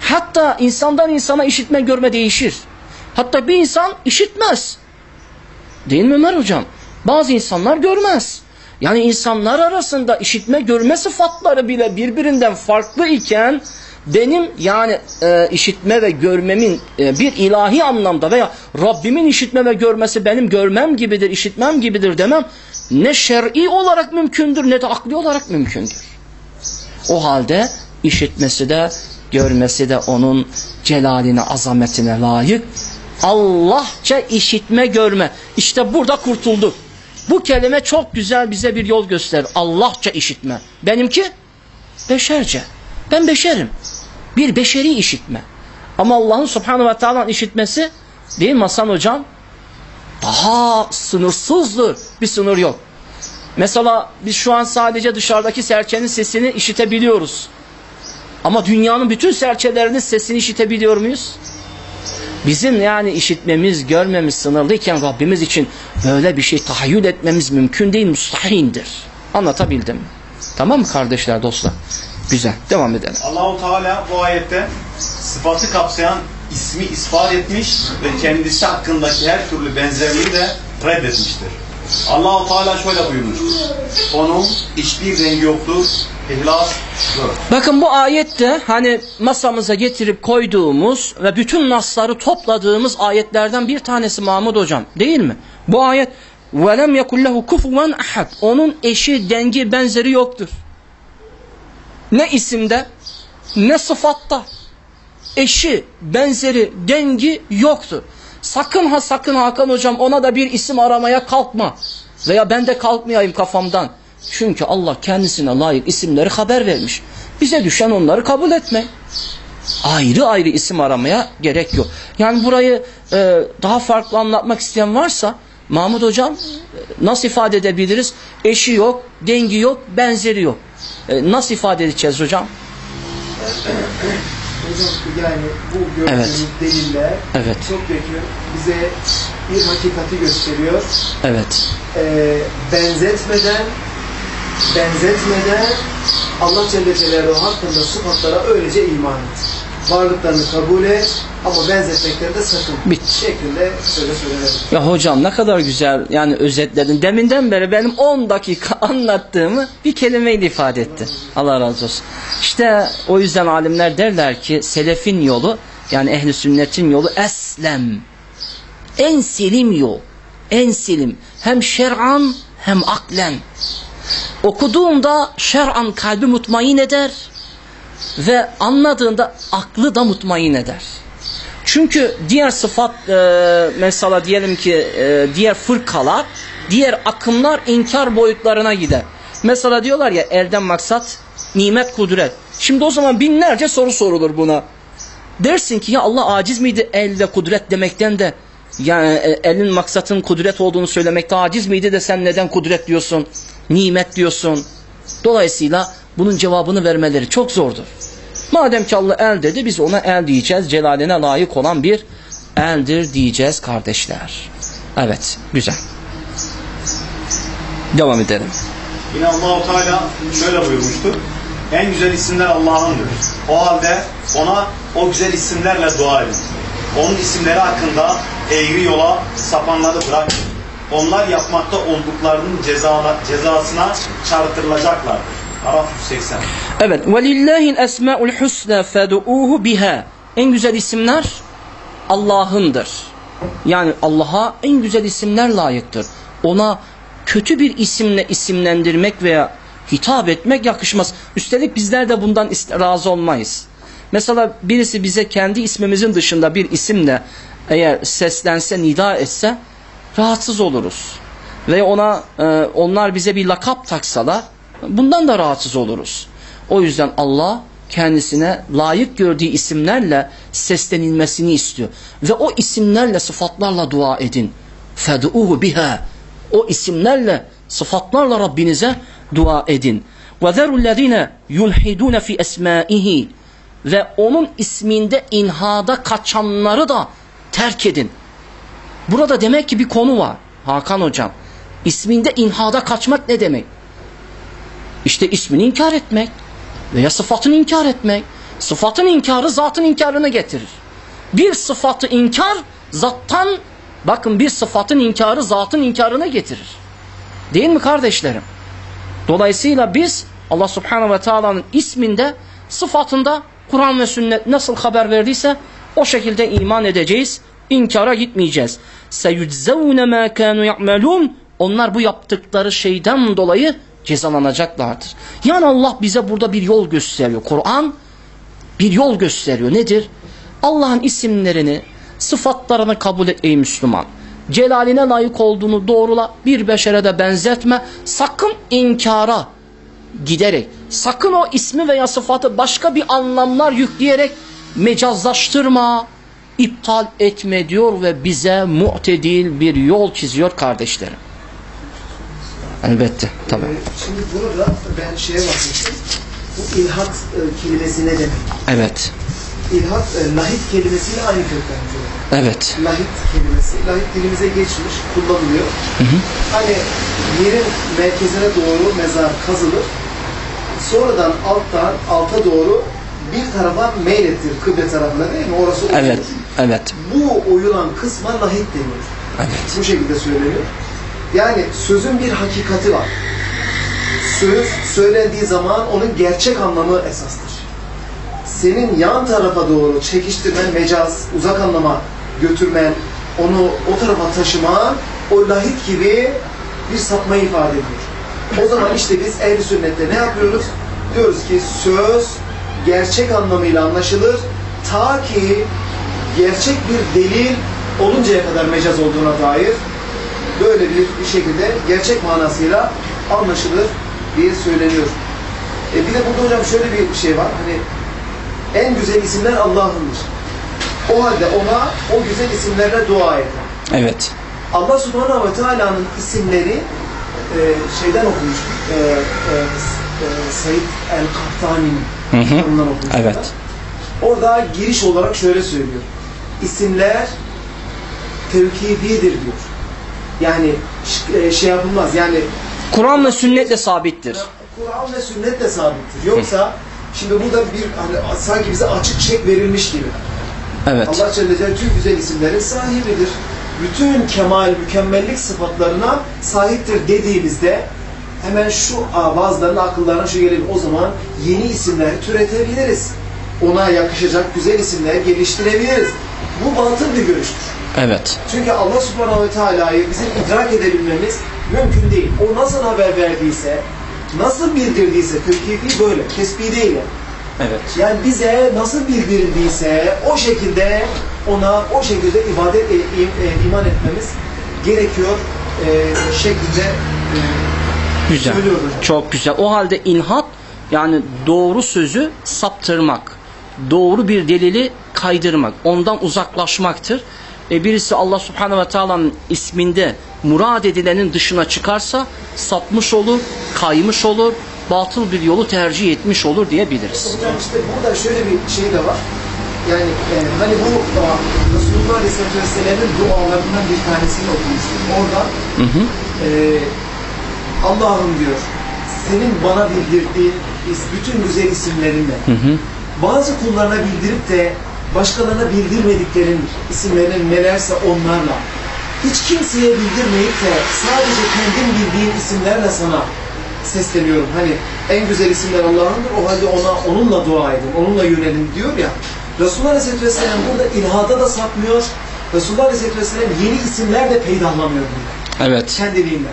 Hatta insandan insana işitme, görme değişir. Hatta bir insan işitmez. Değil mi Ömer hocam? Bazı insanlar görmez. Yani insanlar arasında işitme görme sıfatları bile birbirinden farklı iken benim yani e, işitme ve görmemin e, bir ilahi anlamda veya Rabbimin işitme ve görmesi benim görmem gibidir, işitmem gibidir demem ne şer'i olarak mümkündür ne de akli olarak mümkündür. O halde işitmesi de görmesi de onun celaline, azametine layık. Allahça işitme, görme. İşte burada kurtulduk. Bu kelime çok güzel bize bir yol gösterir. Allahça işitme. Benimki beşerce. Ben beşerim. Bir beşeri işitme. Ama Allah'ın subhanahu ve teala'nın işitmesi değil mi Hasan hocam? Daha sınırsızdır. Bir sınır yok. Mesela biz şu an sadece dışarıdaki serçenin sesini işitebiliyoruz. Ama dünyanın bütün serçelerinin sesini işitebiliyor muyuz? Bizim yani işitmemiz, görmemiz sınırlıyken Rabbimiz için böyle bir şey tahayyül etmemiz mümkün değil, mustahindir. Anlatabildim? Tamam mı kardeşler, dostlar? Güzel, devam edelim. Allahu Teala bu ayette sıfatı kapsayan ismi ispat etmiş ve kendisi hakkındaki her türlü benzerliği de reddetmiştir. Allahu Teala şöyle buyurmuştur. Onun hiçbir rengi yoktur. İhlas 4. Bakın bu ayette hani masamıza getirip koyduğumuz ve bütün nasları topladığımız ayetlerden bir tanesi Mahmud hocam değil mi? Bu ayet وَلَمْ يَكُلْ لَهُ كُفُوًا اَحَدٍ Onun eşi, dengi, benzeri yoktur. Ne isimde ne sıfatta eşi, benzeri, dengi yoktur. Sakın ha sakın Hakan hocam ona da bir isim aramaya kalkma. Veya ben de kalkmayayım kafamdan. Çünkü Allah kendisine layık isimleri haber vermiş. Bize düşen onları kabul etme. Ayrı ayrı isim aramaya gerek yok. Yani burayı e, daha farklı anlatmak isteyen varsa Mahmut hocam e, nasıl ifade edebiliriz? Eşi yok, dengi yok, benzeri yok. E, nasıl ifade edeceğiz hocam? Hocam yani bu gördüğümüz deliller Evet. çok yakın bize bir hakikati gösteriyor. Evet. Ee, benzetmeden benzetmeden Allah Celle Celaluhu hakkında sıfatlara öylece iman et. Varlıklarını kabul et ama benzetmekten de sakın. Bitti. Şeklinde söyle söylenebilir. Ya hocam ne kadar güzel yani özetledin. Deminden beri benim 10 dakika anlattığımı bir kelimeyle ifade etti. Allah razı olsun. İşte o yüzden alimler derler ki selefin yolu yani ehli sünnetin yolu eslem. En selim yol. En selim. Hem şer'an hem aklen. Okuduğumda şer'an kalbi mutmain eder ve anladığında aklı da mutmain eder. Çünkü diğer sıfat e, mesela diyelim ki e, diğer fırkalar, diğer akımlar inkar boyutlarına gider. Mesela diyorlar ya elden maksat nimet kudret. Şimdi o zaman binlerce soru sorulur buna. Dersin ki ya Allah aciz miydi el ve kudret demekten de yani e, elin maksatın kudret olduğunu söylemekte aciz miydi de sen neden kudret diyorsun? Nimet diyorsun. Dolayısıyla bunun cevabını vermeleri çok zordur. Madem ki Allah el dedi biz ona el diyeceğiz. Celaline layık olan bir eldir diyeceğiz kardeşler. Evet güzel. Devam edelim. Yine Allahu Teala şöyle buyurmuştur. En güzel isimler Allah'ındır. O halde ona o güzel isimlerle dua edin. Onun isimleri hakkında eğri yola sapanları bırakın. Onlar yapmakta olduklarının cezala, cezasına çarptırılacaklardır. Araf 180. Evet. وَلِلَّهِ الْاَسْمَاءُ الْحُسْنَى فَدُعُوهُ biha. En güzel isimler Allah'ındır. Yani Allah'a en güzel isimler layıktır. Ona kötü bir isimle isimlendirmek veya hitap etmek yakışmaz. Üstelik bizler de bundan ist- razı olmayız. Mesela birisi bize kendi ismimizin dışında bir isimle eğer seslense, nida etse rahatsız oluruz. Ve ona e, onlar bize bir lakap taksalar bundan da rahatsız oluruz. O yüzden Allah kendisine layık gördüğü isimlerle seslenilmesini istiyor. Ve o isimlerle sıfatlarla dua edin. Fed'uhu biha. O isimlerle sıfatlarla Rabbinize dua edin. وَذَرُوا الَّذ۪ينَ يُلْحِدُونَ فِي اسْمَائِهِ Ve onun isminde inhada kaçanları da terk edin. Burada demek ki bir konu var Hakan hocam. İsminde inhada kaçmak ne demek? İşte ismini inkar etmek veya sıfatını inkar etmek. Sıfatın inkarı zatın inkarını getirir. Bir sıfatı inkar zattan bakın bir sıfatın inkarı zatın inkarını getirir. Değil mi kardeşlerim? Dolayısıyla biz Allah Subhanahu ve Taala'nın isminde sıfatında Kur'an ve sünnet nasıl haber verdiyse o şekilde iman edeceğiz. İnkara gitmeyeceğiz. Seyuczevne ma kanu ya'malun. Onlar bu yaptıkları şeyden dolayı cezalanacaklardır. Yani Allah bize burada bir yol gösteriyor. Kur'an bir yol gösteriyor. Nedir? Allah'ın isimlerini, sıfatlarını kabul et ey Müslüman. Celaline layık olduğunu doğrula, bir beşere de benzetme. Sakın inkara giderek, sakın o ismi veya sıfatı başka bir anlamlar yükleyerek mecazlaştırma, iptal etme diyor ve bize mu'tedil bir yol çiziyor kardeşlerim. Elbette, tabii. Ee, Şimdi burada ben şeye bakmıştım. Bu ilhat e, kelimesi ne demek? Evet, İlhat, e, lahit kelimesiyle aynı kökten evet, Lahit kelimesi, lahit dilimize geçmiş, kullanılıyor. Hani yerin merkezine doğru mezar kazılır. Sonradan alttan alta doğru bir tarafa meylettir, kıble tarafına değil mi? Orası oyulur. evet, evet, Bu oyulan kısma lahit deniyor. evet. Bu şekilde söyleniyor. Yani sözün bir hakikati var. Söz söylendiği zaman onun gerçek anlamı esastır. Senin yan tarafa doğru çekiştirmen, mecaz, uzak anlama götürmen, onu o tarafa taşıman, o lahit gibi bir sapmayı ifade ediyor. O zaman işte biz ehl sünnette ne yapıyoruz? Diyoruz ki söz gerçek anlamıyla anlaşılır ta ki gerçek bir delil oluncaya kadar mecaz olduğuna dair böyle bir şekilde gerçek manasıyla anlaşılır diye söyleniyor. E bir de burada hocam şöyle bir şey var. Hani en güzel isimler Allah'ındır. O halde ona o güzel isimlerle dua et. Evet. Allah Subhanahu ve Teala'nın isimleri e, şeyden okumuştum. E, e, e, Said el-Kahtani'nin kitabından okumuştum. Evet. Orada giriş olarak şöyle söylüyor. İsimler tevkifidir diyor. Yani e, şey yapılmaz. Yani Kur'an ve sünnetle sabittir. Kur'an ve sünnet de sabittir. Yoksa Şimdi burada bir hani sanki bize açık çek verilmiş gibi. Evet. Allah Celle Celaluhu tüm güzel isimlerin sahibidir. Bütün kemal, mükemmellik sıfatlarına sahiptir dediğimizde hemen şu bazılarının akıllarına şu gelebilir. O zaman yeni isimler türetebiliriz. Ona yakışacak güzel isimler geliştirebiliriz. Bu batıl bir görüştür. Evet. Çünkü Allah subhanahu ve teala'yı bizim idrak edebilmemiz mümkün değil. O nasıl haber verdiyse, nasıl bildirdiyse, tevkifi böyle, kesbi değil. Evet. Yani bize nasıl bildirildiyse o şekilde ona o şekilde ibadet e, im- e, iman etmemiz gerekiyor e, şeklinde e, Güzel. Çok güzel. O halde inhat yani doğru sözü saptırmak. Doğru bir delili kaydırmak. Ondan uzaklaşmaktır. E birisi Allah subhanehu ve teala'nın isminde murad edilenin dışına çıkarsa sapmış olur, kaymış olur, batıl bir yolu tercih etmiş olur diyebiliriz. Hocam işte burada şöyle bir şey de var. Yani e, hani bu e, Resulullah Aleyhisselatü Vesselam'ın dualarından bir tanesini okumuştum. Orada Hı hı. e, Allah'ım diyor senin bana bildirdiğin bütün güzel isimlerinle Hı hı. Bazı kullarına bildirip de başkalarına bildirmediklerin isimlerinin nelerse onlarla hiç kimseye bildirmeyip de sadece kendim bildiğim isimlerle sana sesleniyorum. Hani en güzel isimler Allah'ındır. O halde ona onunla dua edin, onunla yönelin diyor ya. Resulullah Aleyhisselatü Vesselam burada ilhada da sapmıyor. Resulullah Aleyhisselatü Vesselam yeni isimler de peydahlamıyor burada Evet. kendiliğinden.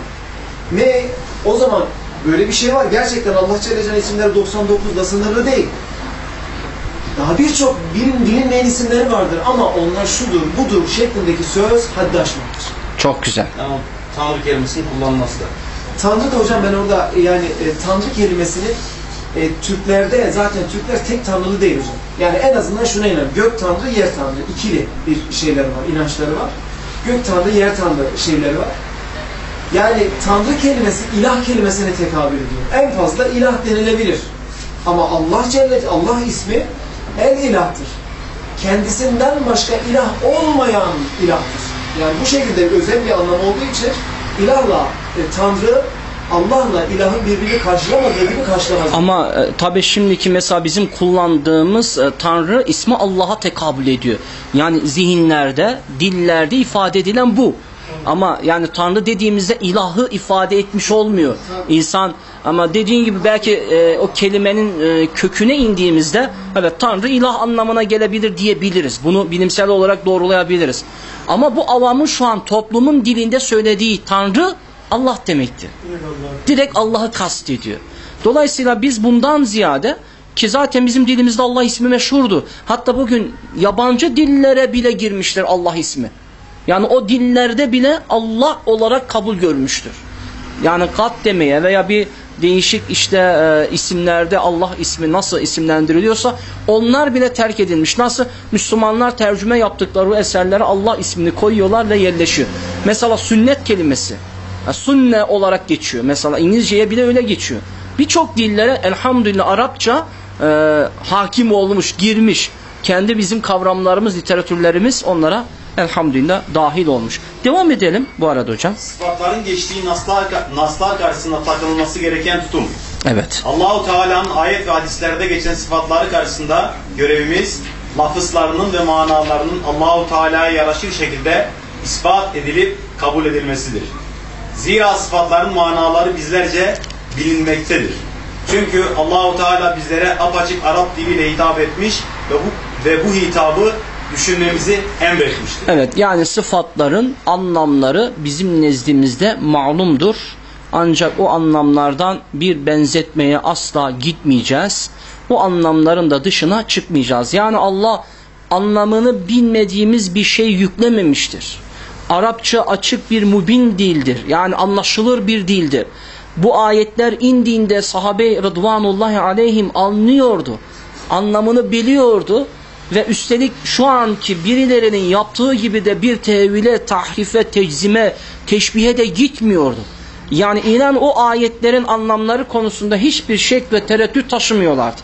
Ne o zaman böyle bir şey var. Gerçekten Allah Celle Celaluhu isimleri 99'da sınırlı değil. Daha birçok bilin, bilinmeyen isimleri vardır ama onlar şudur, budur şeklindeki söz haddi aşmaktır. Çok güzel. O Tanrı kelimesinin kullanılması da. Tanrı da hocam ben orada yani e, Tanrı kelimesini e, Türklerde zaten Türkler tek tanrılı değil hocam. Yani en azından şuna inanıyorum. Gök Tanrı, yer Tanrı. ikili bir şeyler var, inançları var. Gök Tanrı, yer Tanrı şeyleri var. Yani Tanrı kelimesi ilah kelimesine tekabül ediyor. En fazla ilah denilebilir. Ama Allah Celle Allah ismi el ilahtır. Kendisinden başka ilah olmayan ilahtır. Yani bu şekilde özel bir anlam olduğu için ilahla e, Tanrı Allah'la ilahın birbirini karşılamadığı gibi karşılamaz. Ama e, tabii şimdiki mesela bizim kullandığımız e, Tanrı ismi Allah'a tekabül ediyor. Yani zihinlerde, dillerde ifade edilen bu. Ama yani Tanrı dediğimizde ilahı ifade etmiş olmuyor. İnsan ama dediğin gibi belki e, o kelimenin e, köküne indiğimizde evet Tanrı ilah anlamına gelebilir diyebiliriz. Bunu bilimsel olarak doğrulayabiliriz. Ama bu avamın şu an toplumun dilinde söylediği Tanrı Allah Allah'a. direkt Allah'ı kastediyor. Dolayısıyla biz bundan ziyade ki zaten bizim dilimizde Allah ismi meşhurdu. Hatta bugün yabancı dillere bile girmiştir Allah ismi. Yani o dillerde bile Allah olarak kabul görmüştür. Yani kat demeye veya bir değişik işte e, isimlerde Allah ismi nasıl isimlendiriliyorsa onlar bile terk edilmiş. Nasıl Müslümanlar tercüme yaptıkları eserlere Allah ismini koyuyorlar ve yerleşiyor. Mesela sünnet kelimesi. Ya, sünne olarak geçiyor. Mesela İngilizceye bile öyle geçiyor. Birçok dillere elhamdülillah Arapça e, hakim olmuş, girmiş. Kendi bizim kavramlarımız, literatürlerimiz onlara elhamdülillah dahil olmuş. Devam edelim bu arada hocam. Sıfatların geçtiği naslar, naslar karşısında takılması gereken tutum. Evet. Allahu Teala'nın ayet ve hadislerde geçen sıfatları karşısında görevimiz lafızlarının ve manalarının Allahu Teala'ya yaraşır şekilde ispat edilip kabul edilmesidir. Zira sıfatların manaları bizlerce bilinmektedir. Çünkü Allahu Teala bizlere apaçık Arap diliyle hitap etmiş ve bu ve bu hitabı düşünmemizi emretmiştir. Evet yani sıfatların anlamları bizim nezdimizde malumdur. Ancak o anlamlardan bir benzetmeye asla gitmeyeceğiz. O anlamların da dışına çıkmayacağız. Yani Allah anlamını bilmediğimiz bir şey yüklememiştir. Arapça açık bir mubin dildir. Yani anlaşılır bir dildir. Bu ayetler indiğinde sahabe rıdvanullahi aleyhim anlıyordu. Anlamını biliyordu ve üstelik şu anki birilerinin yaptığı gibi de bir tevhile, tahrife, teczime, teşbihe de gitmiyordu. Yani inan o ayetlerin anlamları konusunda hiçbir şek ve tereddüt taşımıyorlardı.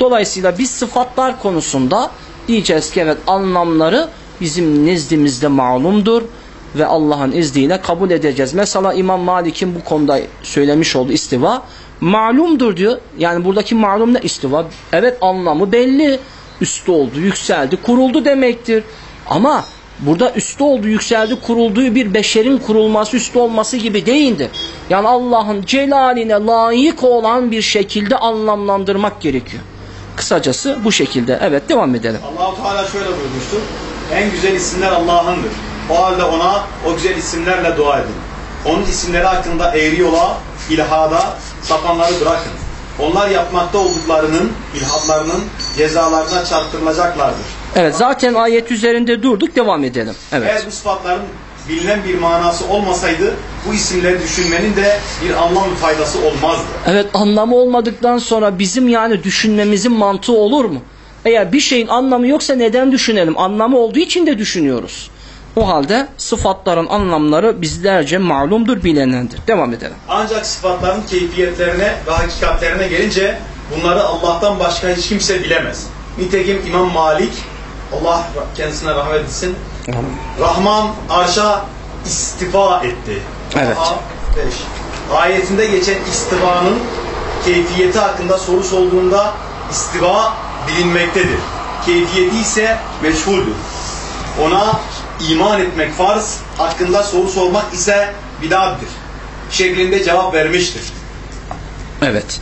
Dolayısıyla biz sıfatlar konusunda diyeceğiz ki evet anlamları bizim nezdimizde malumdur. ve Allah'ın izniyle kabul edeceğiz. Mesela İmam Malik'in bu konuda söylemiş olduğu istiva malumdur diyor. Yani buradaki malum ne istiva? Evet anlamı belli. Üstü oldu, yükseldi, kuruldu demektir. Ama burada üstü oldu, yükseldi, kurulduğu bir beşerin kurulması, üstü olması gibi değildir. Yani Allah'ın celaline layık olan bir şekilde anlamlandırmak gerekiyor. Kısacası bu şekilde. Evet devam edelim. Allahu Teala şöyle buyurmuştur. En güzel isimler Allah'ındır. O halde ona o güzel isimlerle dua edin. Onun isimleri hakkında eğri yola, ilhada sapanları bırakın. Onlar yapmakta olduklarının, ilhadlarının cezalarına çarptırılacaklardır. Evet zaten ayet üzerinde durduk devam edelim. Evet. Eğer bu sıfatların bilinen bir manası olmasaydı bu isimleri düşünmenin de bir anlam faydası olmazdı. Evet anlamı olmadıktan sonra bizim yani düşünmemizin mantığı olur mu? Eğer bir şeyin anlamı yoksa neden düşünelim? Anlamı olduğu için de düşünüyoruz. O halde sıfatların anlamları bizlerce malumdur, bilinendir. Devam edelim. Ancak sıfatların keyfiyetlerine ve hakikatlerine gelince bunları Allah'tan başka hiç kimse bilemez. Nitekim İmam Malik, Allah kendisine rahmet etsin, Rahman arşa istifa etti. Evet. Aha, beş. Ayetinde geçen istivanın keyfiyeti hakkında soru sorduğunda istiva bilinmektedir. Keyfiyeti ise meçhuldür. Ona iman etmek farz, hakkında soru sormak ise bid'attir. Şeklinde cevap vermiştir. Evet.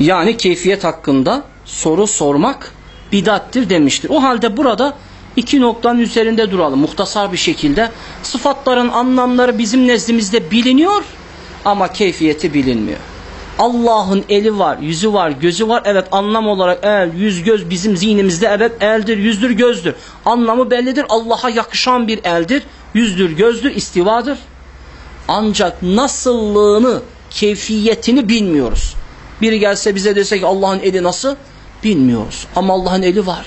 Yani keyfiyet hakkında soru sormak bidattir demiştir. O halde burada iki noktanın üzerinde duralım muhtasar bir şekilde. Sıfatların anlamları bizim nezdimizde biliniyor ama keyfiyeti bilinmiyor. Allah'ın eli var, yüzü var, gözü var. Evet anlam olarak el, yüz, göz bizim zihnimizde evet eldir, yüzdür, gözdür. Anlamı bellidir. Allah'a yakışan bir eldir, yüzdür, gözdür, istivadır. Ancak nasıllığını, keyfiyetini bilmiyoruz. Biri gelse bize dese ki Allah'ın eli nasıl? Bilmiyoruz. Ama Allah'ın eli var.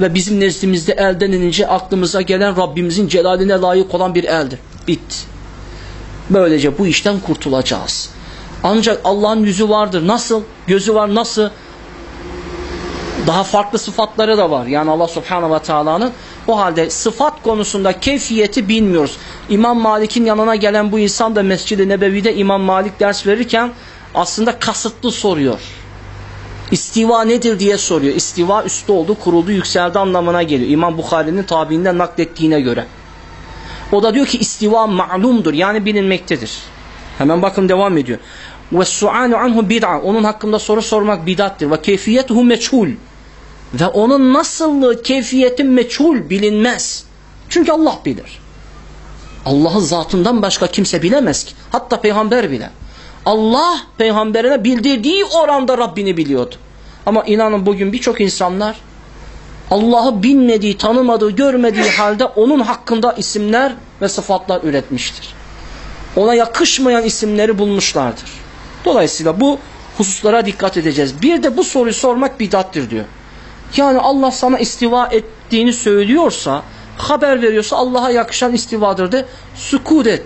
Ve bizim nezdimizde elden inince aklımıza gelen Rabbimizin celaline layık olan bir eldir. Bitti. Böylece bu işten kurtulacağız. Ancak Allah'ın yüzü vardır. Nasıl? Gözü var. Nasıl? Daha farklı sıfatları da var. Yani Allah subhanahu ve teala'nın o halde sıfat konusunda keyfiyeti bilmiyoruz. İmam Malik'in yanına gelen bu insan da Mescid-i Nebevi'de İmam Malik ders verirken aslında kasıtlı soruyor. İstiva nedir diye soruyor. İstiva üstü oldu, kuruldu, yükseldi anlamına geliyor. İmam Bukhari'nin tabiinden naklettiğine göre. O da diyor ki istiva ma'lumdur yani bilinmektedir. Hemen bakın devam ediyor. Ve su'anu anhu bid'a. Onun hakkında soru sormak bidattir. Ve keyfiyetuhu meçhul. Ve onun nasıllığı, keyfiyeti meçhul bilinmez. Çünkü Allah bilir. Allah'ın zatından başka kimse bilemez ki. Hatta peygamber bile. Allah peygamberine bildirdiği oranda Rabbini biliyordu. Ama inanın bugün birçok insanlar Allah'ı bilmediği, tanımadığı, görmediği halde onun hakkında isimler ve sıfatlar üretmiştir. Ona yakışmayan isimleri bulmuşlardır. Dolayısıyla bu hususlara dikkat edeceğiz. Bir de bu soruyu sormak bidattir diyor. Yani Allah sana istiva ettiğini söylüyorsa, haber veriyorsa Allah'a yakışan istivadır de sükut et.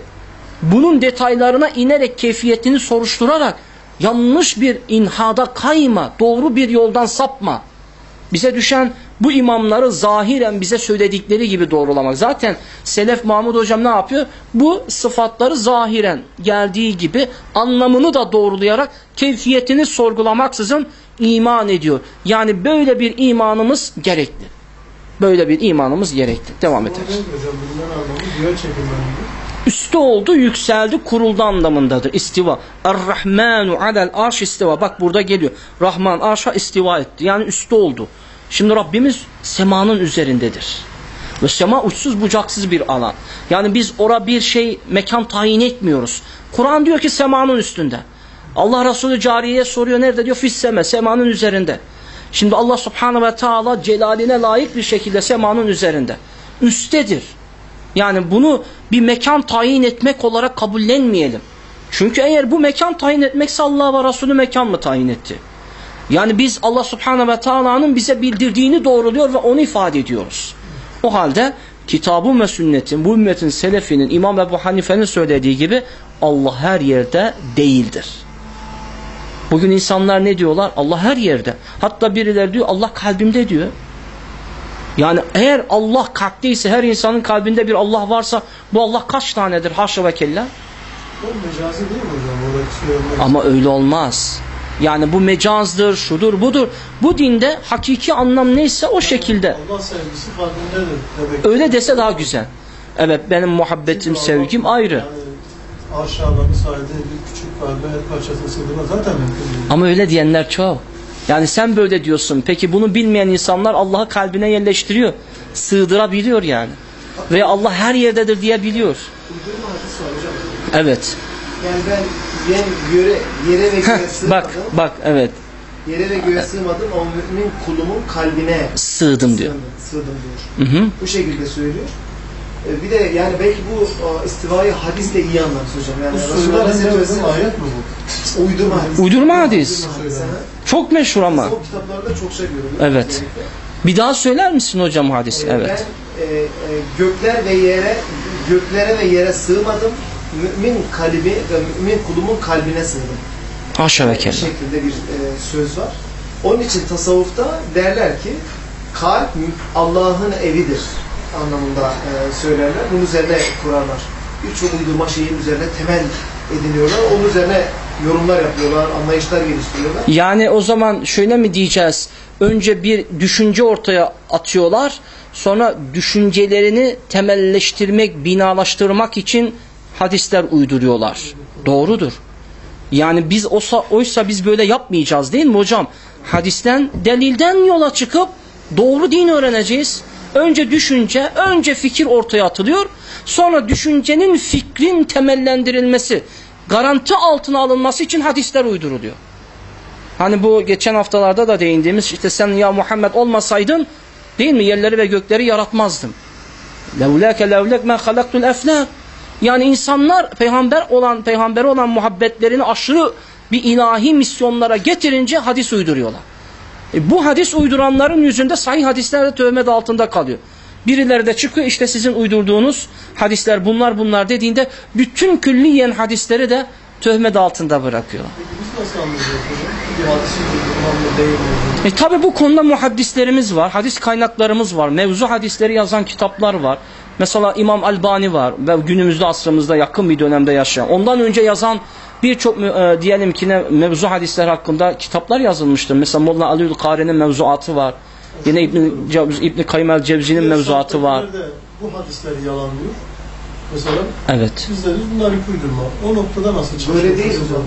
Bunun detaylarına inerek keyfiyetini soruşturarak yanlış bir inhada kayma, doğru bir yoldan sapma. Bize düşen bu imamları zahiren bize söyledikleri gibi doğrulamak. Zaten Selef Mahmud Hocam ne yapıyor? Bu sıfatları zahiren geldiği gibi anlamını da doğrulayarak keyfiyetini sorgulamaksızın iman ediyor. Yani böyle bir imanımız gerekli. Böyle bir imanımız gerekli. Devam ederiz. Hocam. Üstü oldu, yükseldi, kuruldu anlamındadır. İstiva. Er-Rahmanu alel arş istiva. Bak burada geliyor. Rahman arşa istiva etti. Yani üstü oldu. Şimdi Rabbimiz semanın üzerindedir. Ve sema uçsuz bucaksız bir alan. Yani biz ora bir şey, mekan tayin etmiyoruz. Kur'an diyor ki semanın üstünde. Allah Resulü cariyeye soruyor nerede diyor fisseme semanın üzerinde. Şimdi Allah subhanahu ve taala celaline layık bir şekilde semanın üzerinde. Üstedir. Yani bunu bir mekan tayin etmek olarak kabullenmeyelim. Çünkü eğer bu mekan tayin etmekse Allah ve Resulü mekan mı tayin etti? Yani biz Allah subhanahu ve taala'nın bize bildirdiğini doğruluyor ve onu ifade ediyoruz. O halde kitabın ve sünnetin, bu ümmetin selefinin, İmam Ebu Hanife'nin söylediği gibi Allah her yerde değildir. Bugün insanlar ne diyorlar? Allah her yerde. Hatta birileri diyor Allah kalbimde diyor. Yani eğer Allah kalpteyse her insanın kalbinde bir Allah varsa bu Allah kaç tanedir haşa ve kella? O mecazi değil mi hocam? Oradaki söylemek. Ama öyle olmaz. Yani bu mecazdır, şudur, budur. Bu dinde hakiki anlam neyse o şekilde. Allah sevgisi. Demek. Öyle dese daha güzel. Evet benim muhabbetim, sevgim ayrı. Yani saydığı bir küçük kalbe parçasını sığdırma zaten mümkün değil. Ama öyle diyenler çok. Yani sen böyle diyorsun. Peki bunu bilmeyen insanlar Allah'ı kalbine yerleştiriyor. Sığdırabiliyor yani. Veya Allah her yerdedir var hocam. Evet. Yani ben yen, göre, yere ve göğe sığmadım. bak bak evet. Yere ve göğe sığmadım. O mümin kulumun kalbine Sığdım diyor. sığdım diyor. Hı hı. Bu şekilde söylüyor. E, Bir de yani belki bu o, istivayı hadisle iyi anlamış hocam. Yani Resulullah Vesselam ayet mi bu? uydurma hadis. Uydurma hadis. Uydurma hadis, ha. Çok meşhur ama. O kitaplarda çokça görülüyor. Evet. özellikle. Bir daha söyler misin hocam hadis? E, Evet. Ben e, e, gökler ve yere göklere ve yere sığmadım. Mümin kalbi ve mümin kulumun kalbine sığdım. Haşa ve kella. şekilde bir e, söz var. Onun için tasavvufta derler ki kalp Allah'ın evidir anlamında e, söylerler. Bunun üzerine kurarlar. Birçok uydurma şeyin üzerine temel ediniyorlar. Onun üzerine yorumlar yapıyorlar, anlayışlar geliştiriyorlar. Yani o zaman şöyle mi diyeceğiz? Önce bir düşünce ortaya atıyorlar. Sonra düşüncelerini temelleştirmek, binalaştırmak için hadisler uyduruyorlar. Doğrudur. Yani biz olsa, oysa biz böyle yapmayacağız değil mi hocam? Hadisten, delilden yola çıkıp doğru din öğreneceğiz. Önce düşünce, önce fikir ortaya atılıyor. Sonra düşüncenin fikrin temellendirilmesi, garanti altına alınması için hadisler uyduruluyor. Hani bu geçen haftalarda da değindiğimiz işte sen ya Muhammed olmasaydın değil mi yerleri ve gökleri yaratmazdım. Levlake levlek men halaktul eflak. Yani insanlar peygamber olan peygamberi olan muhabbetlerini aşırı bir ilahi misyonlara getirince hadis uyduruyorlar. E bu hadis uyduranların yüzünde sahih hadisler de töhmet altında kalıyor. Birileri de çıkıyor işte sizin uydurduğunuz hadisler bunlar bunlar dediğinde bütün külliyen hadisleri de töhmet altında bırakıyorlar. E tabi bu konuda muhaddislerimiz var, hadis kaynaklarımız var, mevzu hadisleri yazan kitaplar var. Mesela İmam Albani var ve günümüzde asrımızda yakın bir dönemde yaşayan. Ondan önce yazan birçok e, diyelim ki ne, mevzu hadisler hakkında kitaplar yazılmıştır. Mesela Molla Aliül Kari'nin mevzuatı var. Yine İbn İbn Kayyim el Cevzi'nin mevzuatı var. Bu hadisleri yalanlıyor. Mesela Evet. biz deriz bunlar uydurma. O noktada nasıl çıkıyor? Böyle değil hocam.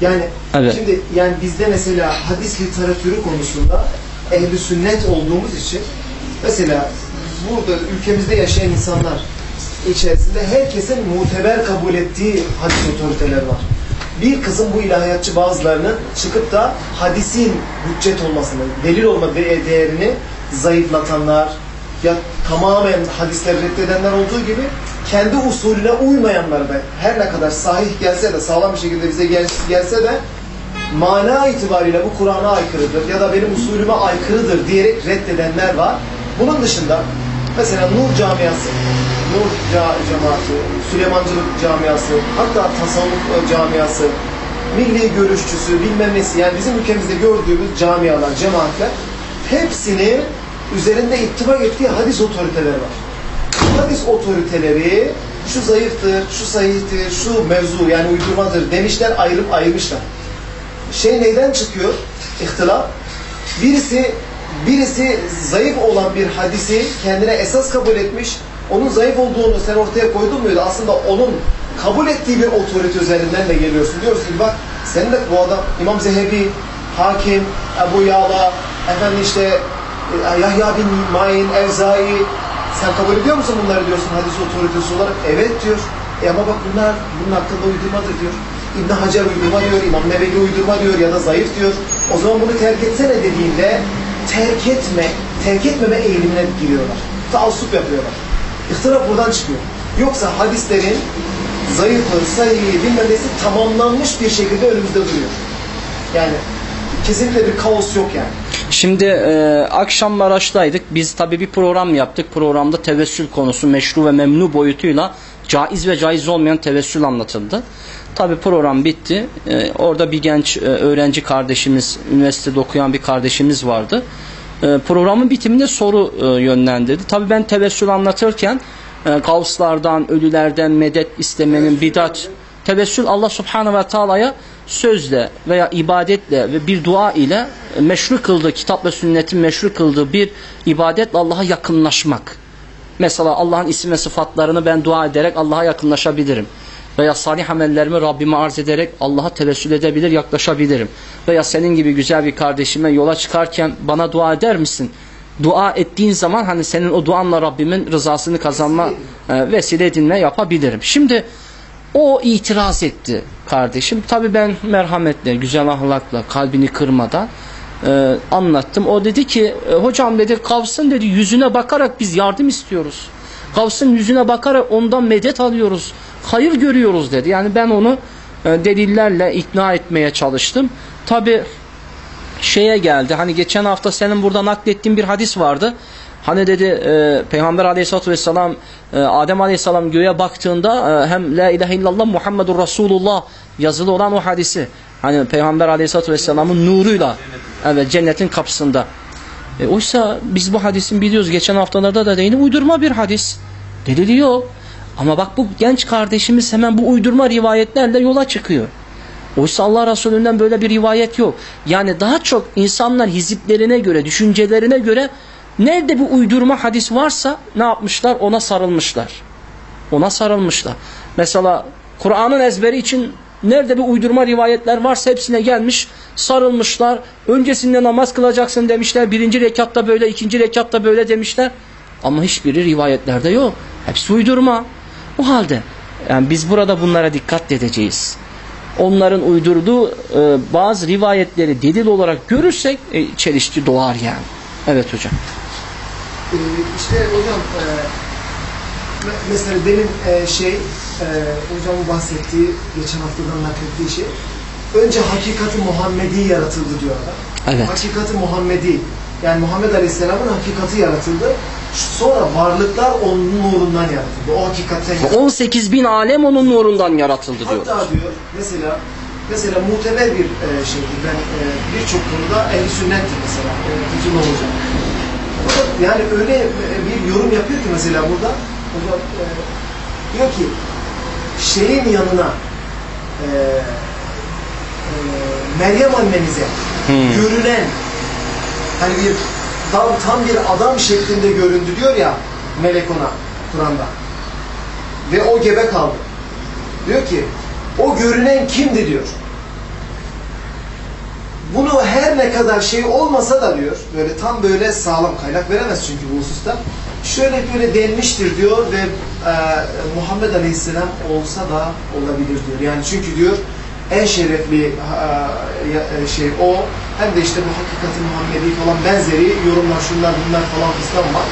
Yani Evet. şimdi yani bizde mesela hadis literatürü konusunda ehli sünnet olduğumuz için mesela burada ülkemizde yaşayan insanlar içerisinde herkesin muteber kabul ettiği hadis otoriteler var. Bir kısım bu ilahiyatçı bazılarının çıkıp da hadisin hüccet olmasını, delil olma de- değerini zayıflatanlar ya tamamen hadisleri reddedenler olduğu gibi kendi usulüne uymayanlar da her ne kadar sahih gelse de sağlam bir şekilde bize gel- gelse de mana itibariyle bu Kur'an'a aykırıdır ya da benim usulüme aykırıdır diyerek reddedenler var. Bunun dışında mesela Nur camiası, Nur cemaati, Süleymancılık camiası, hatta tasavvuf camiası, milli görüşçüsü, bilmem nesi yani bizim ülkemizde gördüğümüz camialar, cemaatler hepsinin üzerinde ittifak ettiği hadis otoriteleri var. Hadis otoriteleri şu zayıftır, şu sahihtir, şu mevzu yani uydurmadır demişler, ayrıp ayırmışlar. Şey neyden çıkıyor? İhtilaf. Birisi birisi zayıf olan bir hadisi kendine esas kabul etmiş. Onun zayıf olduğunu sen ortaya koydun muydu? Aslında onun kabul ettiği bir otorite üzerinden de geliyorsun. Diyorsun ki bak sen de bu adam İmam Zehebi, Hakim, Ebu Yağla, efendim işte e, Yahya bin Ma'in, Evzai sen kabul ediyor musun bunları diyorsun hadis otoritesi olarak? Evet diyor. E ama bak bunlar bunun hakkında uydurmadır diyor. İbn Hacer uydurma diyor, İmam Nebevi uydurma diyor ya da zayıf diyor. O zaman bunu terk etsene dediğinde terk etme, terk etmeme eğilimine giriyorlar. Taassup yapıyorlar. İhtilaf buradan çıkıyor. Yoksa hadislerin zayıfı, sahihi, bilmem nesi tamamlanmış bir şekilde önümüzde duruyor. Yani kesinlikle bir kaos yok yani. Şimdi e, akşam Maraş'taydık. Biz tabii bir program yaptık. Programda tevessül konusu meşru ve memnu boyutuyla caiz ve caiz olmayan tevessül anlatıldı. Tabii program bitti. E, orada bir genç e, öğrenci kardeşimiz, üniversitede okuyan bir kardeşimiz vardı. e, programın bitiminde soru e, yönlendirdi. Tabii ben tevessül anlatırken e, kavslardan, ölülerden medet istemenin bidat tevessül Allah Subhanahu ve Taala'ya sözle veya ibadetle ve bir dua ile meşru kıldığı kitap ve sünnetin meşru kıldığı bir ibadetle Allah'a yakınlaşmak. Mesela Allah'ın isim ve sıfatlarını ben dua ederek Allah'a yakınlaşabilirim. Veya salih amellerimi Rabbime arz ederek Allah'a tevessül edebilir, yaklaşabilirim. Veya senin gibi güzel bir kardeşime yola çıkarken bana dua eder misin? Dua ettiğin zaman hani senin o duanla Rabbimin rızasını kazanma e, vesile edinme yapabilirim. Şimdi o itiraz etti kardeşim. Tabii ben merhametle, güzel ahlakla, kalbini kırmadan e, anlattım. O dedi ki e, hocam dedi Kavs'ın dedi yüzüne bakarak biz yardım istiyoruz. Kavs'ın yüzüne bakarak ondan medet alıyoruz. Hayır görüyoruz dedi. Yani ben onu e, delillerle ikna etmeye çalıştım. Tabi şeye geldi. Hani geçen hafta senin burada naklettiğin bir hadis vardı. Hani dedi e, Peygamber aleyhissalatü vesselam e, Adem aleyhisselam göğe baktığında e, hem La ilahe illallah Muhammedur Resulullah yazılı olan o hadisi. Hani Peygamber aleyhissalatü vesselamın nuruyla evet cennetin kapısında. E, oysa biz bu hadisin biliyoruz. Geçen haftalarda da değinip uydurma bir hadis. Delili yok. Ama bak bu genç kardeşimiz hemen bu uydurma rivayetlerle yola çıkıyor. Oysa Allah Resulü'nden böyle bir rivayet yok. Yani daha çok insanlar hiziplerine göre, düşüncelerine göre nerede bu uydurma hadis varsa ne yapmışlar? Ona sarılmışlar. Ona sarılmışlar. Mesela Kur'an'ın ezberi için nerede bir uydurma rivayetler varsa hepsine gelmiş, sarılmışlar. Öncesinde namaz kılacaksın demişler. Birinci rekatta böyle, ikinci rekatta böyle demişler. Ama hiçbiri rivayetlerde yok. Hepsi uydurma. O halde yani biz burada bunlara dikkat edeceğiz. Onların uydurduğu e, bazı rivayetleri delil olarak görürsek e, çelişki doğar yani. Evet hocam. Ee, işte hocam e, me- mesela benim e, şey e, hocamın bahsettiği geçen haftadan naklettiği şey önce hakikati Muhammedi yaratıldı diyor adam. Evet. Hakikati Muhammedi yani Muhammed Aleyhisselam'ın hakikati yaratıldı. Sonra varlıklar onun nurundan yaratıldı. O hakikatten yaratıldı. 18 bin alem onun nurundan yaratıldı diyor. Hatta diyor mesela mesela muteber bir e, şeydir. Ben e, birçok konuda ehli sünnettir mesela. E, bütün olacak. Yani öyle e, bir yorum yapıyor ki mesela burada hocam e, diyor ki şeyin yanına e, e, Meryem annemize Hmm. görünen hani bir tam, tam bir adam şeklinde göründü diyor ya melek ona Kur'an'da ve o gebe kaldı. Diyor ki o görünen kimdi diyor. Bunu her ne kadar şey olmasa da diyor, böyle tam böyle sağlam kaynak veremez çünkü bu hususta. Şöyle böyle denmiştir diyor ve e, Muhammed Aleyhisselam olsa da olabilir diyor. Yani çünkü diyor en şerefli e, şey o hem de işte bu hakikati Muhammedi falan benzeri yorumlar şunlar bunlar falan fistan var.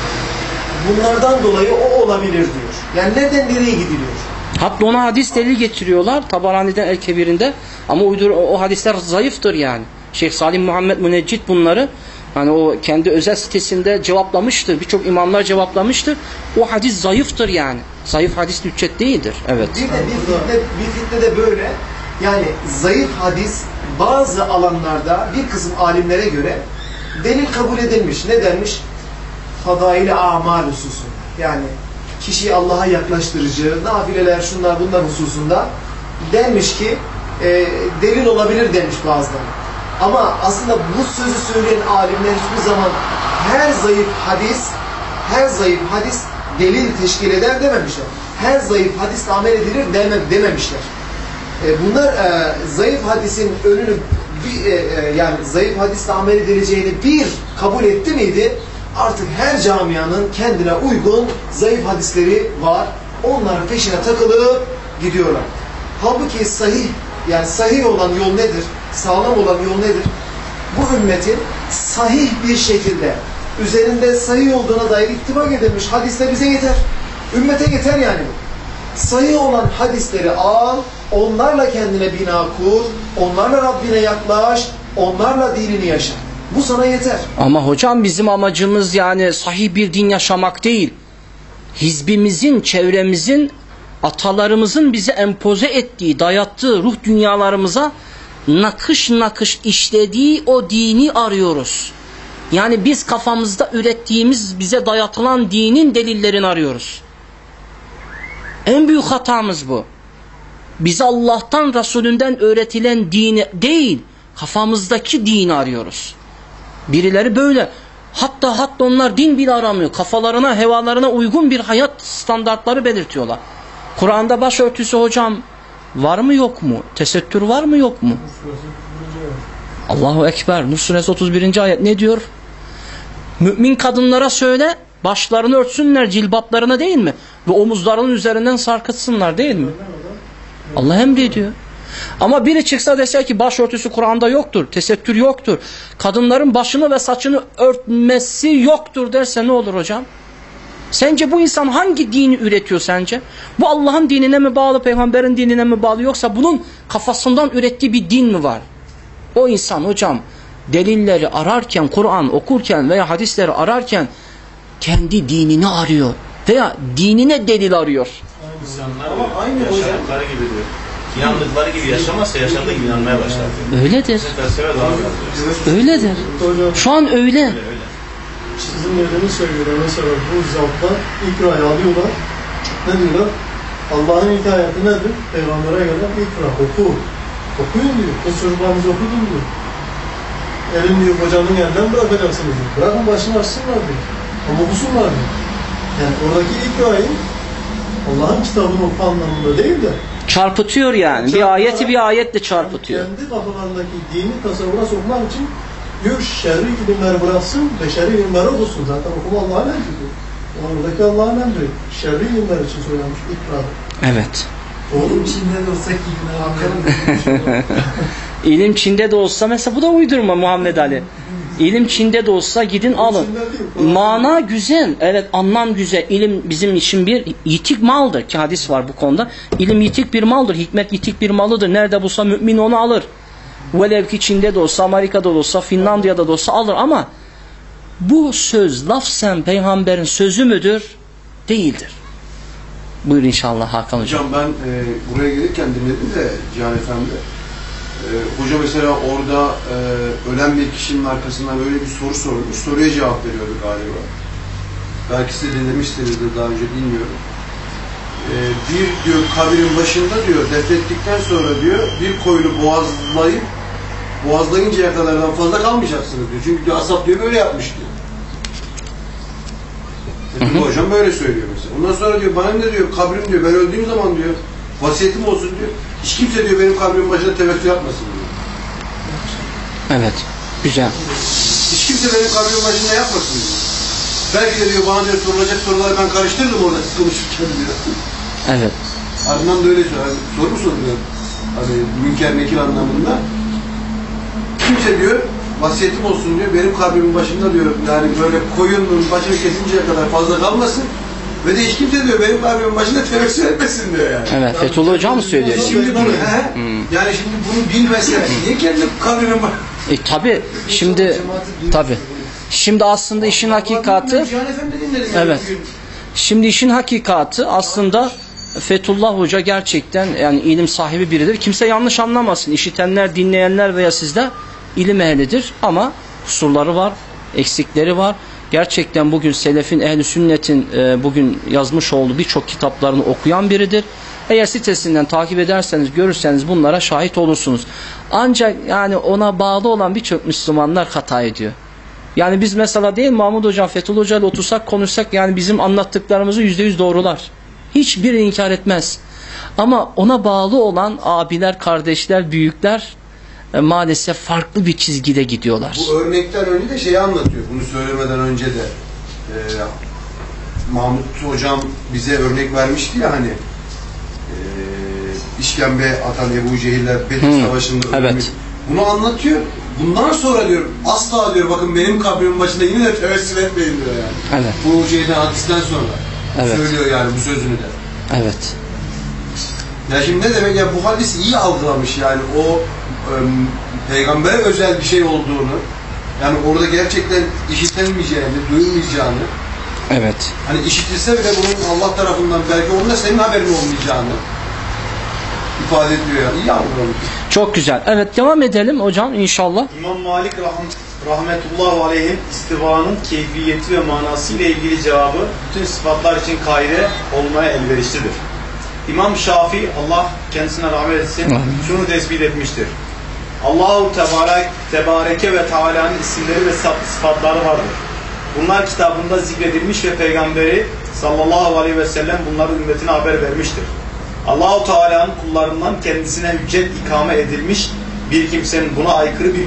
Bunlardan dolayı o olabilir diyor. Yani nereden nereye gidiliyor? Hatta ona hadis delil getiriyorlar. Tabarani'den El Kebir'inde. Ama uydur o, o hadisler zayıftır yani. Şeyh Salim Muhammed Müneccit bunları hani o kendi özel sitesinde cevaplamıştır. Birçok imamlar cevaplamıştır. O hadis zayıftır yani. Zayıf hadis hüccet değildir. Evet. Bir de bir fitne, bir fitne de böyle. Yani zayıf hadis bazı alanlarda bir kısım alimlere göre delil kabul edilmiş. Ne denmiş? Fadaili amal hususunda. Yani kişiyi Allah'a yaklaştırıcı, nafileler, şunlar bunlar hususunda denmiş ki e, delil olabilir demiş bazıları. Ama aslında bu sözü söyleyen alimler hiçbir zaman her zayıf hadis her zayıf hadis delil teşkil eder dememişler. Her zayıf hadisle amel edilir deme, dememişler. E, bunlar e, zayıf hadisin önünü bir, e, e, yani zayıf hadisle amel edileceğini bir kabul etti miydi? Artık her camianın kendine uygun zayıf hadisleri var. Onların peşine takılıp gidiyorlar. Halbuki sahih yani sahih olan yol nedir? Sağlam olan yol nedir? Bu ümmetin sahih bir şekilde üzerinde sahih olduğuna dair ittifak edilmiş hadisler bize yeter. Ümmete yeter yani bu. Sahih olan hadisleri al, onlarla kendine bina kur, onlarla Rabbine yaklaş, onlarla dinini yaşa. Bu sana yeter. Ama hocam bizim amacımız yani sahih bir din yaşamak değil. Hizbimizin, çevremizin, atalarımızın bize empoze ettiği, dayattığı ruh dünyalarımıza nakış nakış işlediği o dini arıyoruz. Yani biz kafamızda ürettiğimiz bize dayatılan dinin delillerini arıyoruz. En büyük hatamız bu. Bize Allah'tan Resulünden öğretilen dini değil, kafamızdaki dini arıyoruz. Birileri böyle. Hatta hatta onlar din bile aramıyor. Kafalarına, hevalarına uygun bir hayat standartları belirtiyorlar. Kur'an'da başörtüsü hocam var mı yok mu? Tesettür var mı yok mu? Allahu Ekber. Nur suresi 31. ayet ne diyor? Mümin kadınlara söyle başlarını örtsünler cilbaplarına değil mi? Ve omuzlarının üzerinden sarkıtsınlar değil mi? Allah emrediyor. Ama biri çıksa dese ki başörtüsü Kur'an'da yoktur, tesettür yoktur, kadınların başını ve saçını örtmesi yoktur derse ne olur hocam? Sence bu insan hangi dini üretiyor sence? Bu Allah'ın dinine mi bağlı, peygamberin dinine mi bağlı yoksa bunun kafasından ürettiği bir din mi var? O insan hocam delilleri ararken, Kur'an okurken veya hadisleri ararken kendi dinini arıyor veya dinine delil arıyor. İnsanlar aynı yaşadıkları gibi diyor. İnandıkları gibi yaşamazsa yaşadığı gibi inanmaya başlar diyor. Öyledir. Öyledir. Şu an öyle. Öyle öyle. sizin dediğiniz söylüyorlar. Mesela bu zatlar ikrayı alıyorlar. Ne diyorlar? Allah'ın ilk ayeti nedir? Peygamber'e gelen ikra, oku. Okuyun diyor. Kız çocuklarınızı okudun diyor. Elin diyor kocanın elinden bırakacaksınız diyor. Bırakın başını açsınlar diyor. Ama okusunlar diyor. Yani oradaki ikrayı Allah'ın kitabını oku anlamında değil de Çarpıtıyor yani. Bir ayeti bir ayetle çarpıtıyor. kendi kafalarındaki dini tasavvura sokmak için diyor şerri ilimleri bıraksın, beşeri ilimleri okusun. Zaten okuma Allah'ın emridir. Oradaki Allah'ın emri. Şerri ilimler için söylenmiş ikra. Evet. Doğru mu? içinde de olsak ilimler İlim Çin'de de olsa mesela bu da uydurma Muhammed Ali. İlim Çin'de de olsa gidin alın. Mana güzel. Evet anlam güzel. İlim bizim için bir yitik maldır ki hadis var bu konuda. İlim yitik bir maldır. Hikmet yitik bir malıdır. Nerede bulsa mümin onu alır. Velev ki Çin'de de olsa, Amerika'da da olsa, Finlandiya'da da olsa alır ama bu söz lafzen peygamberin sözü müdür? Değildir. Buyur inşallah Hakan Hocam. Hocam ben e, buraya gelirken dinledim de Cihan Efendi. E, hoca mesela orada e, ölen bir kişinin arkasından öyle bir soru sormuş. Soruya cevap veriyordu galiba. Belki size dinlemişsinizdir daha önce bilmiyorum. E, bir diyor kabirin başında diyor defnettikten sonra diyor bir koyunu boğazlayıp boğazlayıncaya kadardan fazla kalmayacaksınız diyor. Çünkü diyor asap diyor böyle yapmış diyor. Fethullah Hocam böyle söylüyor mesela. Ondan sonra diyor bana ne diyor kabrim diyor ben öldüğüm zaman diyor vasiyetim olsun diyor. Hiç kimse diyor benim kabrimin başına tevekkül yapmasın diyor. Evet. Güzel. Hiç kimse benim kabrimin başında yapmasın diyor. Belki de diyor bana diyor sorulacak soruları ben karıştırdım orada siz konuşurken diyor. Evet. Ardından da öyle. Hani soru mu soruyor? Hani münker nekir anlamında. Kimse diyor vasiyetim olsun diyor. Benim kabrimin başında diyor yani böyle koyunun başını kesinceye kadar fazla kalmasın. Ve de hiç kimse diyor benim kabrimin başında tevekkül etmesin diyor yani. Evet. Fethullah Hocam mı söylüyor? Şimdi bunu, he? Yani şimdi bunu bilmese niye kendi kabrimin başında? E tabi şimdi tabi. Şimdi aslında işin hakikati. Evet. şimdi işin hakikati aslında Fethullah Hoca gerçekten yani ilim sahibi biridir. Kimse yanlış anlamasın. İşitenler, dinleyenler veya sizler ilim ehlidir ama kusurları var, eksikleri var. Gerçekten bugün selefin, ehli sünnetin e, bugün yazmış olduğu birçok kitaplarını okuyan biridir. Eğer sitesinden takip ederseniz, görürseniz bunlara şahit olursunuz. Ancak yani ona bağlı olan birçok Müslümanlar hata ediyor. Yani biz mesela değil Mahmud Hocam, Fethullah Hoca ile otursak konuşsak yani bizim anlattıklarımızı yüzde yüz doğrular. Hiçbiri inkar etmez. Ama ona bağlı olan abiler, kardeşler, büyükler e, maalesef farklı bir çizgide gidiyorlar. Bu örnekten önce de şeyi anlatıyor. Bunu söylemeden önce de e, Mahmut Hocam bize örnek vermişti ya hani e, işkembe atan Ebu Cehiller Bedir Hı, Savaşı'nda evet. Bunu anlatıyor. Bundan sonra diyor asla diyor bakın benim kabrimin başında yine de tevessül etmeyin diyor yani. Evet, Bu şeyden hadisten sonra Evet. söylüyor yani bu sözünü de. evet. Ya şimdi ne demek ya bu hadis iyi algılamış yani o peygambere özel bir şey olduğunu yani orada gerçekten işitilmeyeceğini, duyulmayacağını Evet. hani işitilse bile bunun Allah tarafından belki onun da senin haberin olmayacağını ifade ediyor yani. İyi algılamış. Çok güzel. Evet devam edelim hocam inşallah. İmam Malik rahim, rahmetullahi aleyhim istivanın keyfiyeti ve manası ile ilgili cevabı bütün sıfatlar için kaide olmaya elverişlidir. İmam Şafii Allah kendisine rahmet etsin şunu tespit etmiştir. Allahu Tebarek, Tebareke ve Teala'nın isimleri ve sıfatları vardır. Bunlar kitabında zikredilmiş ve peygamberi sallallahu aleyhi ve sellem bunları ümmetine haber vermiştir. Allahu Teala'nın kullarından kendisine hüccet ikame edilmiş bir kimsenin buna aykırı bir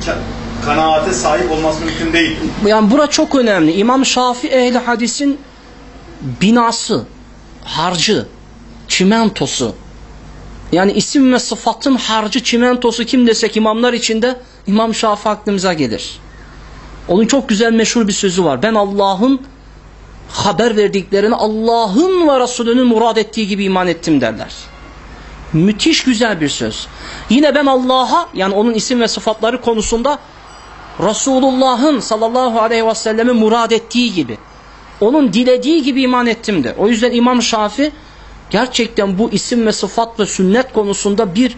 kanaate sahip olması mümkün değil. Yani bura çok önemli. İmam Şafii ehli hadisin binası, harcı, çimentosu. Yani isim ve sıfatın harcı çimentosu kim desek imamlar içinde İmam Şafii aklımıza gelir. Onun çok güzel meşhur bir sözü var. Ben Allah'ın haber verdiklerini Allah'ın ve Resulünün murad ettiği gibi iman ettim derler. Müthiş güzel bir söz. Yine ben Allah'a yani onun isim ve sıfatları konusunda Resulullah'ın sallallahu aleyhi ve sellemin murad ettiği gibi onun dilediği gibi iman ettim de. O yüzden İmam Şafi gerçekten bu isim ve sıfat ve sünnet konusunda bir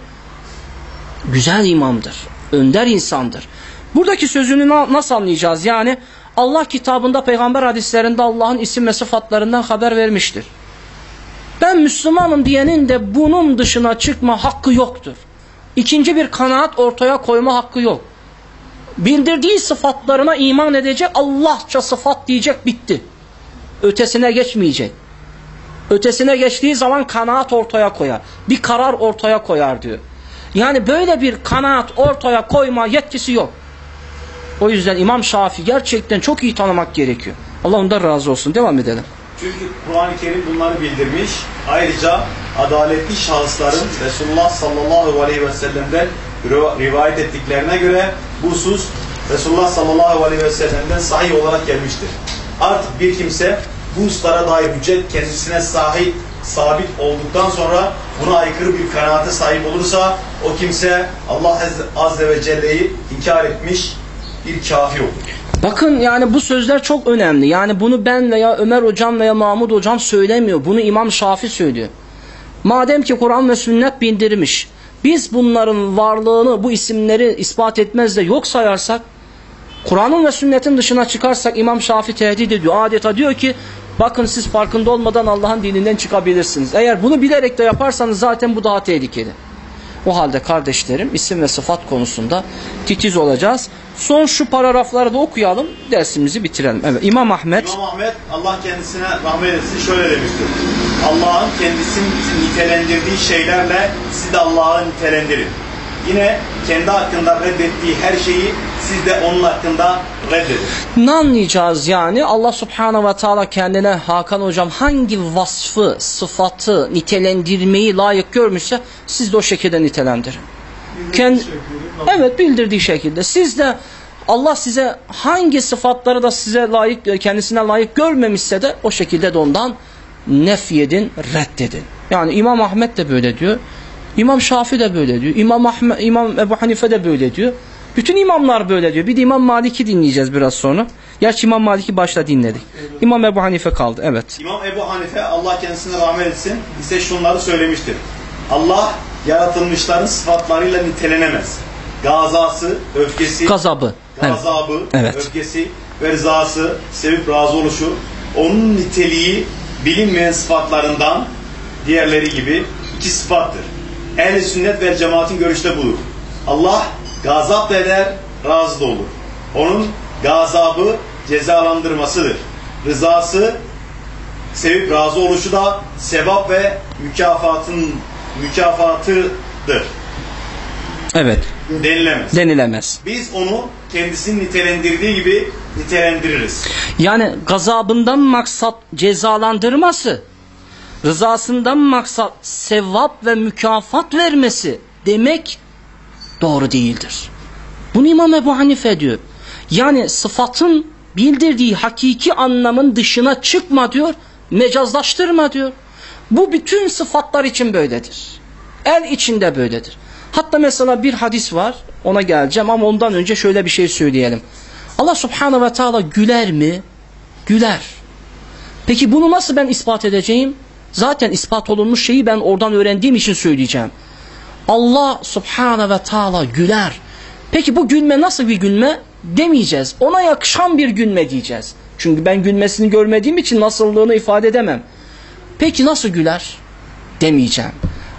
güzel imamdır. Önder insandır. Buradaki sözünü nasıl anlayacağız? Yani Allah kitabında peygamber hadislerinde Allah'ın isim ve sıfatlarından haber vermiştir. Ben Müslümanım diyenin de bunun dışına çıkma hakkı yoktur. İkinci bir kanaat ortaya koyma hakkı yok. Bildirdiği sıfatlarına iman edecek, Allahça sıfat diyecek bitti. Ötesine geçmeyecek. Ötesine geçtiği zaman kanaat ortaya koyar. Bir karar ortaya koyar diyor. Yani böyle bir kanaat ortaya koyma yetkisi yok. O yüzden İmam Şafii gerçekten çok iyi tanımak gerekiyor. Allah ondan razı olsun. Devam edelim. Çünkü Kur'an-ı Kerim bunları bildirmiş. Ayrıca adaletli şahısların Resulullah sallallahu aleyhi ve sellem'den rivayet ettiklerine göre bu husus Resulullah sallallahu aleyhi ve sellem'den sahih olarak gelmiştir. Artık bir kimse bu hususlara dair hüccet kendisine sahip sabit olduktan sonra buna aykırı bir kanaate sahip olursa o kimse Allah Azze ve Celle'yi inkar etmiş bir kafir olur. Bakın yani bu sözler çok önemli. Yani bunu ben veya Ömer hocam veya Mahmud hocam söylemiyor. Bunu İmam Şafi söylüyor. Madem ki Kur'an ve sünnet bildirmiş. Biz bunların varlığını, bu isimleri ispat etmez de yok sayarsak, Kur'an'ın ve sünnetin dışına çıkarsak İmam Şafi tehdit ediyor. Adeta diyor ki bakın siz farkında olmadan Allah'ın dininden çıkabilirsiniz. Eğer bunu bilerek de yaparsanız zaten bu daha tehlikeli. O halde kardeşlerim isim ve sıfat konusunda titiz olacağız. Son şu paragrafları da okuyalım, dersimizi bitirelim. Evet, İmam Ahmet. İmam Ahmet Allah kendisine rahmet etsin şöyle demiştir. Allah'ın kendisini nitelendirdiği şeylerle siz de Allah'ı nitelendirin. Yine kendi hakkında reddettiği her şeyi siz de onun hakkında reddedin. Ne anlayacağız yani? Allah subhanahu ve teala kendine Hakan hocam hangi vasfı, sıfatı, nitelendirmeyi layık görmüşse siz de o şekilde nitelendirin. Kendi, evet bildirdiği şekilde. Siz de Allah size hangi sıfatları da size layık, kendisine layık görmemişse de o şekilde de ondan nefyedin, reddedin. Yani İmam Ahmet de böyle diyor. İmam Şafi de böyle diyor. İmam, Ahmet, İmam Ebu Hanife de böyle diyor. Bütün imamlar böyle diyor. Bir de İmam Malik'i dinleyeceğiz biraz sonra. Gerçi İmam Malik'i başta dinledik. İmam Ebu Hanife kaldı. Evet. İmam Ebu Hanife Allah kendisine rahmet etsin. ise şunları söylemiştir. Allah yaratılmışların sıfatlarıyla nitelenemez. Gazası, öfkesi, gazabı, gazabı, evet. öfkesi ve rızası, sevip razı oluşu, onun niteliği bilinmeyen sıfatlarından diğerleri gibi iki sıfattır. Ehl-i sünnet ve cemaatin görüşte budur. Allah gazap eder, razı olur. Onun gazabı cezalandırmasıdır. Rızası sevip razı oluşu da sevap ve mükafatın mükafatıdır. Evet. Denilemez. Denilemez. Biz onu kendisinin nitelendirdiği gibi nitelendiririz. Yani gazabından maksat cezalandırması, rızasından maksat sevap ve mükafat vermesi demek doğru değildir. Bunu İmam Ebu Hanife diyor. Yani sıfatın bildirdiği hakiki anlamın dışına çıkma diyor, mecazlaştırma diyor. Bu bütün sıfatlar için böyledir. El içinde böyledir. Hatta mesela bir hadis var, ona geleceğim ama ondan önce şöyle bir şey söyleyelim. Allah subhanahu ve teala güler mi? Güler. Peki bunu nasıl ben ispat edeceğim? Zaten ispat olunmuş şeyi ben oradan öğrendiğim için söyleyeceğim. Allah subhanahu ve teala güler. Peki bu gülme nasıl bir gülme? demeyeceğiz. Ona yakışan bir gülme diyeceğiz. Çünkü ben gülmesini görmediğim için nasıllığını ifade edemem. Peki nasıl güler? Demeyeceğim.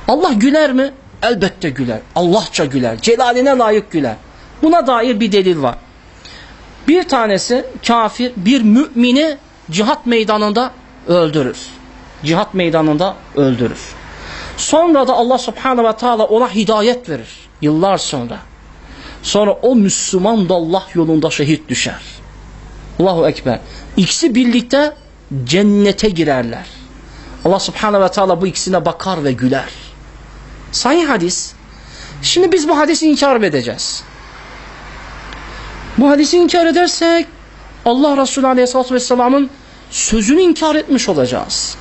Allah güler mi? Elbette güler. Allahça güler. Celaline layık güler. Buna dair bir delil var. Bir tanesi kafir bir mümini cihat meydanında öldürür. Cihat meydanında öldürür. Sonra da Allah subhanahu ve taala ona hidayet verir. Yıllar sonra. Sonra o Müslüman da Allah yolunda şehit düşer. Allahu Ekber. İkisi birlikte cennete girerler. Allah subhanahu ve taala bu ikisine bakar ve güler. Sahih hadis. Şimdi biz bu hadisi inkar edeceğiz. Bu hadisi inkar edersek Allah Resulü Aleyhisselatü Vesselam'ın sözünü inkar etmiş olacağız.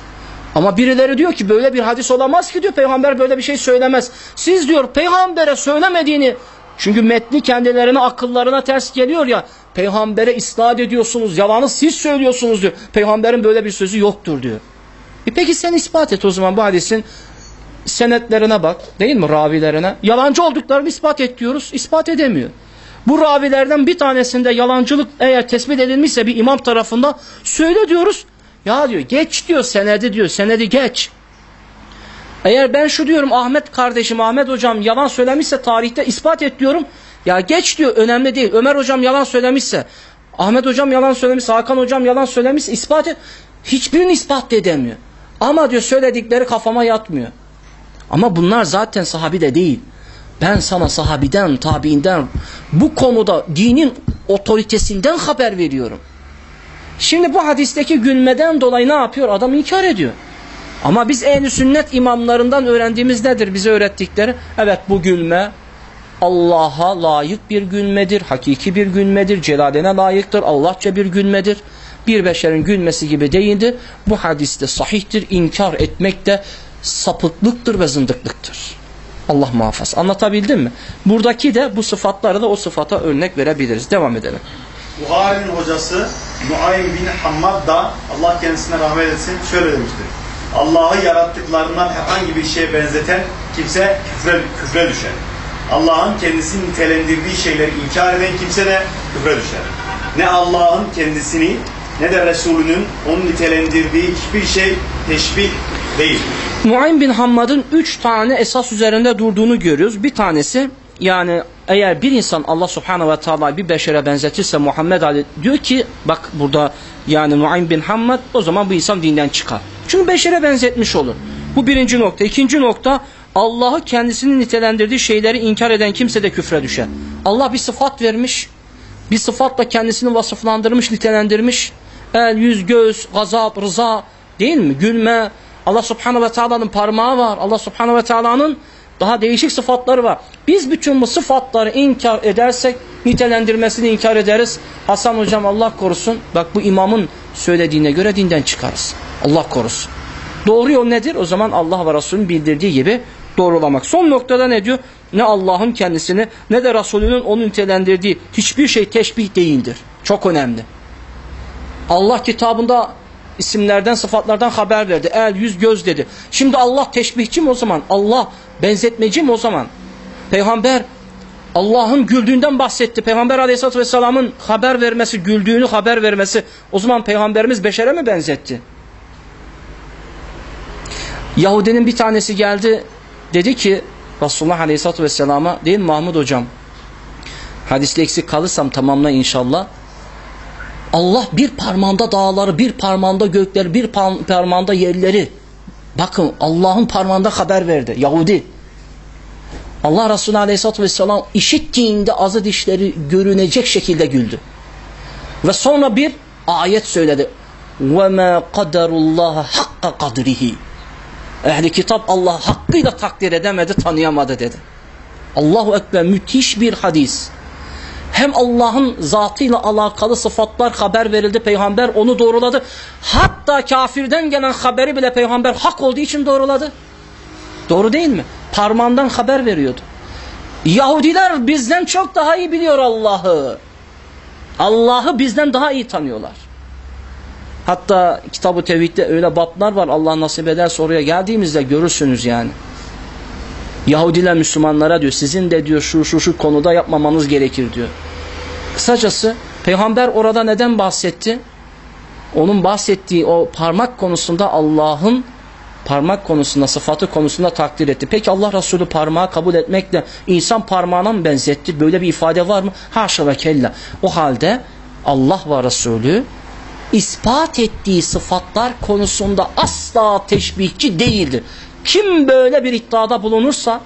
Ama birileri diyor ki böyle bir hadis olamaz ki diyor peygamber böyle bir şey söylemez. Siz diyor peygambere söylemediğini çünkü metni kendilerine akıllarına ters geliyor ya peygambere isnat ediyorsunuz yalanı siz söylüyorsunuz diyor. Peygamberin böyle bir sözü yoktur diyor. E peki sen ispat et o zaman bu hadisin senetlerine bak değil mi ravilerine. Yalancı olduklarını ispat et diyoruz. ispat edemiyor. Bu ravilerden bir tanesinde yalancılık eğer tespit edilmişse bir imam tarafından söyle diyoruz. Ya diyor geç diyor senedi diyor senedi geç. Eğer ben şu diyorum Ahmet kardeşim Ahmet hocam yalan söylemişse tarihte ispat et diyorum. Ya geç diyor önemli değil. Ömer hocam yalan söylemişse Ahmet hocam yalan söylemişse Hakan hocam yalan söylemişse ispat et. Hiçbirini ispat edemiyor. Ama diyor söyledikleri kafama yatmıyor. Ama bunlar zaten sahabi de değil. Ben sana sahabiden, tabiinden bu konuda dinin otoritesinden haber veriyorum. Şimdi bu hadisteki gülmeden dolayı ne yapıyor? Adam inkar ediyor. Ama biz ehli sünnet imamlarından öğrendiğimiz nedir bize öğrettikleri? Evet bu gülme Allah'a layık bir gülmedir, hakiki bir gülmedir, celaline layıktır, Allahça bir gülmedir. Bir beşerin gülmesi gibi değildir. Bu hadiste sahihtir, inkar etmek de sapıklıktır ve zındıklıktır. Allah muhafaza. Anlatabildim mi? Buradaki de bu sıfatları da o sıfata örnek verebiliriz. Devam edelim. Buhari'nin hocası Nuaym bin Hammad da Allah kendisine rahmet etsin şöyle demiştir. Allah'ı yarattıklarından herhangi bir şeye benzeten kimse küfre, küfre düşer. Allah'ın kendisini nitelendirdiği şeyleri inkar eden kimse de küfre düşer. Ne Allah'ın kendisini ne de Resulünün onu nitelendirdiği hiçbir şey teşbih değil. Nuaym bin Hammad'ın üç tane esas üzerinde durduğunu görüyoruz. Bir tanesi yani eğer bir insan Allah subhanahu ve teala bir beşere benzetirse Muhammed Ali diyor ki bak burada yani Nuaym bin Hammad o zaman bu insan dinden çıkar. Çünkü beşere benzetmiş olur. Bu birinci nokta. İkinci nokta Allah'ı kendisini nitelendirdiği şeyleri inkar eden kimse de küfre düşer. Allah bir sıfat vermiş. Bir sıfatla kendisini vasıflandırmış, nitelendirmiş. El, yüz, göz, gazap, rıza değil mi? Gülme. Allah subhanahu ve teala'nın parmağı var. Allah subhanahu ve teala'nın daha değişik sıfatları var. Biz bütün bu sıfatları inkar edersek nitelendirmesini inkar ederiz. Hasan hocam Allah korusun. Bak bu imamın söylediğine göre dinden çıkarız. Allah korusun. Doğru yol nedir? O zaman Allah ve Resulünün bildirdiği gibi doğrulamak. Son noktada ne diyor? Ne Allah'ın kendisini ne de Resulünün onu nitelendirdiği hiçbir şey teşbih değildir. Çok önemli. Allah kitabında isimlerden, sıfatlardan haber verdi. El, yüz, göz dedi. Şimdi Allah teşbihçi mi o zaman? Allah benzetmeci mi o zaman? Peygamber Allah'ın güldüğünden bahsetti. Peygamber aleyhissalatü vesselamın haber vermesi, güldüğünü haber vermesi. O zaman peygamberimiz beşere mi benzetti? Yahudinin bir tanesi geldi dedi ki Resulullah aleyhissalatü vesselama değil Mahmud hocam? Hadisle eksik kalırsam tamamla inşallah. Allah bir parmağında dağları, bir parmağında gökleri, bir parmağında yerleri. Bakın Allah'ın parmağında haber verdi. Yahudi. Allah Resulü Aleyhisselatü Vesselam işittiğinde azı dişleri görünecek şekilde güldü. Ve sonra bir ayet söyledi. وَمَا قَدَرُ اللّٰهَ حَقَّ قَدْرِهِ Ehli kitap Allah hakkıyla takdir edemedi, tanıyamadı dedi. Allahu Ekber müthiş bir hadis. Hem Allah'ın zatıyla alakalı sıfatlar haber verildi. Peygamber onu doğruladı. Hatta kafirden gelen haberi bile peygamber hak olduğu için doğruladı. Doğru değil mi? Parmağından haber veriyordu. Yahudiler bizden çok daha iyi biliyor Allah'ı. Allah'ı bizden daha iyi tanıyorlar. Hatta kitabı tevhidde öyle bablar var Allah nasip ederse oraya geldiğimizde görürsünüz yani. Yahudiler Müslümanlara diyor sizin de diyor şu şu şu konuda yapmamanız gerekir diyor. Kısacası peygamber orada neden bahsetti? Onun bahsettiği o parmak konusunda Allah'ın parmak konusunda, sıfatı konusunda takdir etti. Peki Allah Resulü parmağı kabul etmekle insan parmağına mı benzetti? Böyle bir ifade var mı? Haşa ve kella. O halde Allah ve Resulü ispat ettiği sıfatlar konusunda asla teşbihçi değildir. Kim böyle bir iddiada bulunursa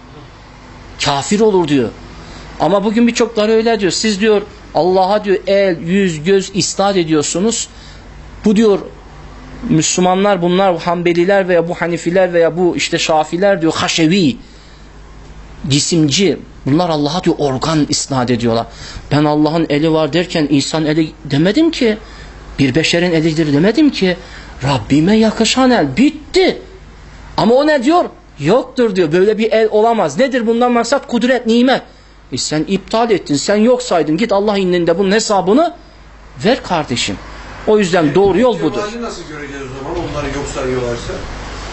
kafir olur diyor. Ama bugün birçokları öyle diyor. Siz diyor Allah'a diyor el, yüz, göz istat ediyorsunuz. Bu diyor Müslümanlar bunlar Hanbeliler veya bu Hanifiler veya bu işte Şafiler diyor haşevi cisimci bunlar Allah'a diyor organ isnat ediyorlar. Ben Allah'ın eli var derken insan eli demedim ki bir beşerin elidir demedim ki Rabbime yakışan el bitti. Ama o ne diyor? Yoktur diyor. Böyle bir el olamaz. Nedir bundan maksat? Kudret, nimet. E sen iptal ettin. Sen yok saydın. Git Allah indinde bunun hesabını ver kardeşim. O yüzden doğru yol budur. Nasıl göreceğiz o zaman onları yok sayıyorlarsa?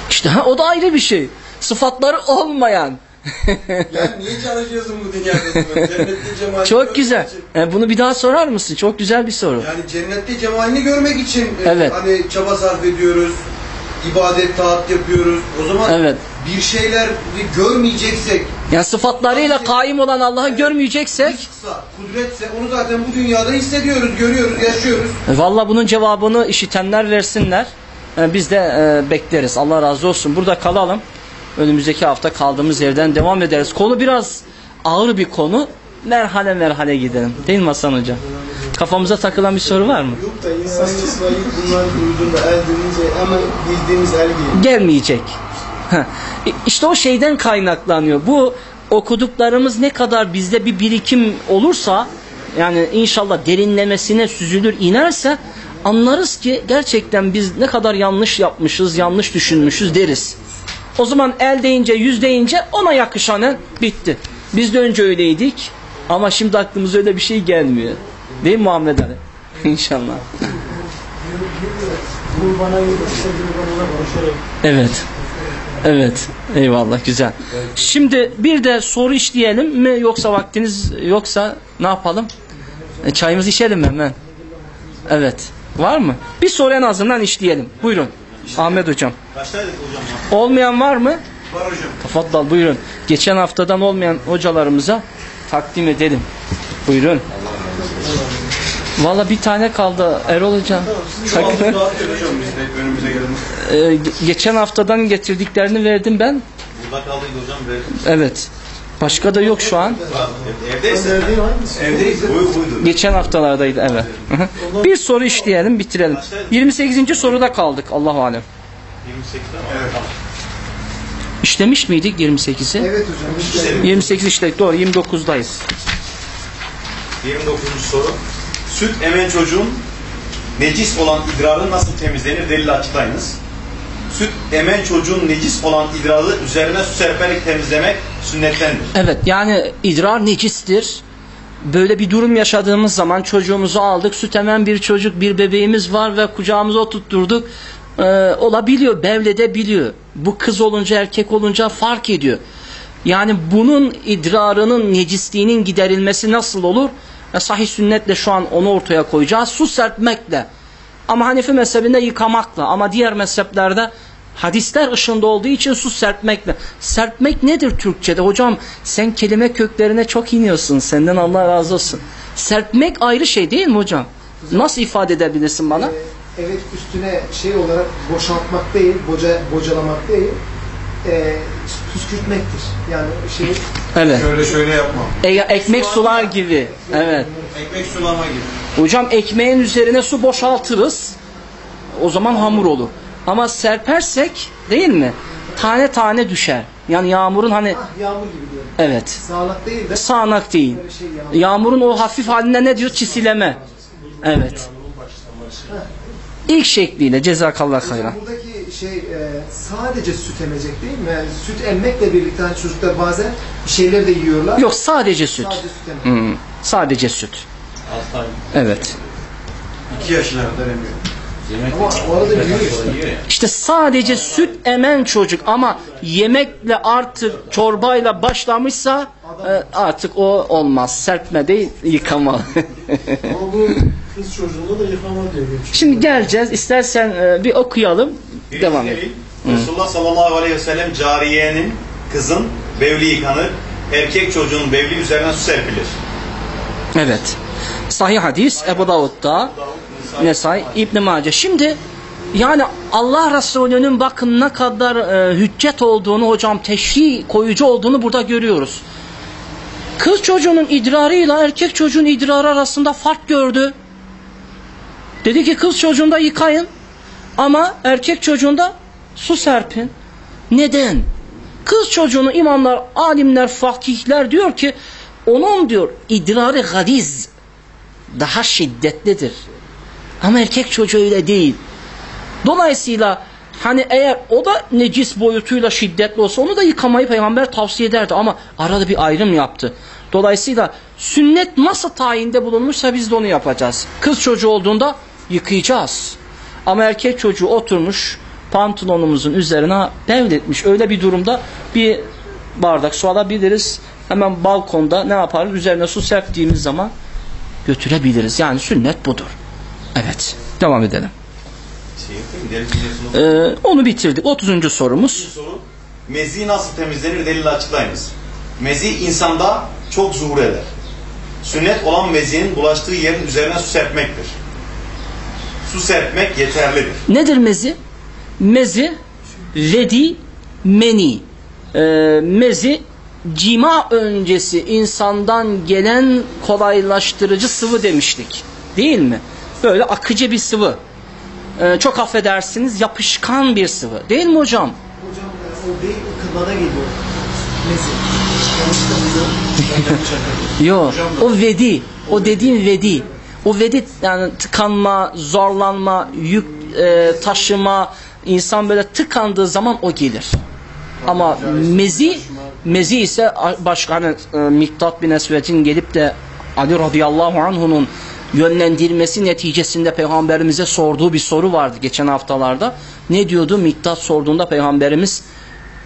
İşte ha, o da ayrı bir şey. Sıfatları olmayan. Yani niye çalışıyorsun bu dünyada? Cennette cemalini Çok güzel. için. E, bunu bir daha sorar mısın? Çok güzel bir soru. Yani cennette cemalini görmek için e, Evet. hani çaba sarf ediyoruz. İbadet, taat yapıyoruz. O zaman Evet. bir şeyler görmeyeceksek, Yani sıfatlarıyla kaim olan Allah'ı görmeyeceksek rızksa, kudretse onu zaten bu dünyada hissediyoruz, görüyoruz, yaşıyoruz. E, Valla bunun cevabını işitenler versinler. E, Biz de e, bekleriz. Allah razı olsun. Burada kalalım. Önümüzdeki hafta kaldığımız yerden devam ederiz. Konu biraz ağır bir konu. Merhale merhale gidelim. Değil mi Hasan Hoca? Kafamıza takılan bir soru var mı? Yok da insan İsrail bunlar duyduğunda el deyince hemen bildiğimiz el geliyor. gelmeyecek. Heh. İşte o şeyden kaynaklanıyor. Bu okuduklarımız ne kadar bizde bir birikim olursa yani inşallah derinlemesine süzülür inerse anlarız ki gerçekten biz ne kadar yanlış yapmışız, yanlış düşünmüşüz deriz. O zaman el deyince, yüz deyince ona yakışan el bitti. Biz de önce öyleydik ama şimdi aklımıza öyle bir şey gelmiyor. Değil mi Muhammed Ali? İnşallah. Evet. Evet. Eyvallah güzel. Şimdi bir de soru işleyelim mi yoksa vaktiniz yoksa ne yapalım? E, çayımızı içelim mi hemen. Evet. Var mı? Bir soru en azından işleyelim. Buyurun. Ahmet hocam. Kaçtaydık hocam ya? Olmayan var mı? Var hocam. Tafaddal buyurun. Geçen haftadan olmayan hocalarımıza takdim edelim. Buyurun. Valla bir tane kaldı Erol hocam. Gelen. Ee, ge- geçen haftadan getirdiklerini verdim ben. Burada kaldıydı hocam. Ve... Evet. Başka da yok şu an. Evdeyiz. Geçen haftalardaydı evet. Bir soru işleyelim bitirelim. 28. soruda kaldık Allahu alem. 28'den Evet. Tamam. İşlemiş miydik 28'i? Evet hocam. işte İşte 28 işledik doğru 29'dayız. 29. soru. Süt emen çocuğun necis olan idrarı nasıl temizlenir? Delil açıklayınız. Süt emen çocuğun necis olan idrarı üzerine su serperek temizlemek sünnettendir. Evet yani idrar necistir. Böyle bir durum yaşadığımız zaman çocuğumuzu aldık süt emen bir çocuk bir bebeğimiz var ve kucağımıza oturtturduk. Ee, olabiliyor biliyor. Bu kız olunca erkek olunca fark ediyor. Yani bunun idrarının necisliğinin giderilmesi nasıl olur? E, sahih sünnetle şu an onu ortaya koyacağız. Su serpmekle. Ama Hanefi mezhebinde yıkamakla. Ama diğer mezheplerde hadisler ışığında olduğu için su serpmekle. Serpmek nedir Türkçe'de? Hocam sen kelime köklerine çok iniyorsun. Senden Allah razı olsun. Serpmek ayrı şey değil mi hocam? Nasıl ifade edebilirsin bana? e, evet üstüne şey olarak boşaltmak değil, boca, bocalamak değil, e, püskürtmektir. Yani şey Evet. Şöyle şöyle yapma. E, ekmek sular gibi. Evet. Ekmek sulama gibi. Hocam ekmeğin üzerine su boşaltırız. O zaman hamur olur. Ama serpersek değil mi? Tane tane düşer. Yani yağmurun hani ah, yağmur gibi diyorum. evet. Sağlak değil de Sağanak değil. şey yağmur. Yağmurun o hafif haline ne diyor? Çisileme. Evet. İlk şekliyle cezakallah hayran. Buradaki şey e, sadece süt emecek değil mi? Yani süt emmekle birlikte hani çocuklar bazen bir şeyler de yiyorlar. Yok sadece süt. Sadece süt emmek. Hmm, Sadece süt. Altı ay. Evet. İki yaşına kadar emiyor. İşte. Sadece süt emen çocuk ama yemekle artık çorbayla başlamışsa e, artık o olmaz. Serpme değil yıkama. Kız çocuğunda da. Şimdi geleceğiz. İstersen e, bir okuyalım. Birinci Devam delil, edelim. Resulullah sallallahu aleyhi ve sellem cariyenin, kızın bevli yıkanır. Erkek çocuğun bevli üzerine su serpilir. Evet. Sahih hadis Ebu Davud'da Nesai İbn Mace. Şimdi yani Allah Resulü'nün bakın ne kadar e, hüccet olduğunu hocam teşri koyucu olduğunu burada görüyoruz. Kız çocuğunun idrarıyla erkek çocuğun idrarı arasında fark gördü. Dedi ki kız çocuğunda yıkayın ama erkek çocuğunda su serpin. Neden? Kız çocuğunu imamlar, alimler, fakihler diyor ki onun diyor idrarı gadiz daha şiddetlidir. Ama erkek çocuğu öyle değil. Dolayısıyla hani eğer o da necis boyutuyla şiddetli olsa onu da yıkamayı peygamber tavsiye ederdi ama arada bir ayrım yaptı. Dolayısıyla sünnet nasıl tayinde bulunmuşsa biz de onu yapacağız. Kız çocuğu olduğunda yıkayacağız. Ama erkek çocuğu oturmuş pantolonumuzun üzerine devletmiş. Öyle bir durumda bir bardak su alabiliriz. Hemen balkonda ne yaparız? Üzerine su serptiğimiz zaman götürebiliriz. Yani sünnet budur. Evet. Devam edelim. Şey. Ee, onu bitirdik. 30. sorumuz. soru. Mezi nasıl temizlenir delil açıklayınız. Mezi insanda çok zuhur eder. Sünnet olan mezinin bulaştığı yerin üzerine su serpmektir. Su serpmek yeterlidir. Nedir mezi? Mezi, vedi, meni. Ee, mezi, cima öncesi insandan gelen kolaylaştırıcı sıvı demiştik. Değil mi? Böyle akıcı bir sıvı. Ee, çok affedersiniz yapışkan bir sıvı. Değil mi hocam? Hocam e, o değil kıvana geliyor. Yok. O vedi. O dediğim vedi. O vedi yani tıkanma, zorlanma, yük e, taşıma, insan böyle tıkandığı zaman o gelir. Ama mezi mezi ise başka hani e, Miktat bin Esved'in gelip de Ali radıyallahu anhu'nun yönlendirmesi neticesinde peygamberimize sorduğu bir soru vardı geçen haftalarda. Ne diyordu? Miktat sorduğunda peygamberimiz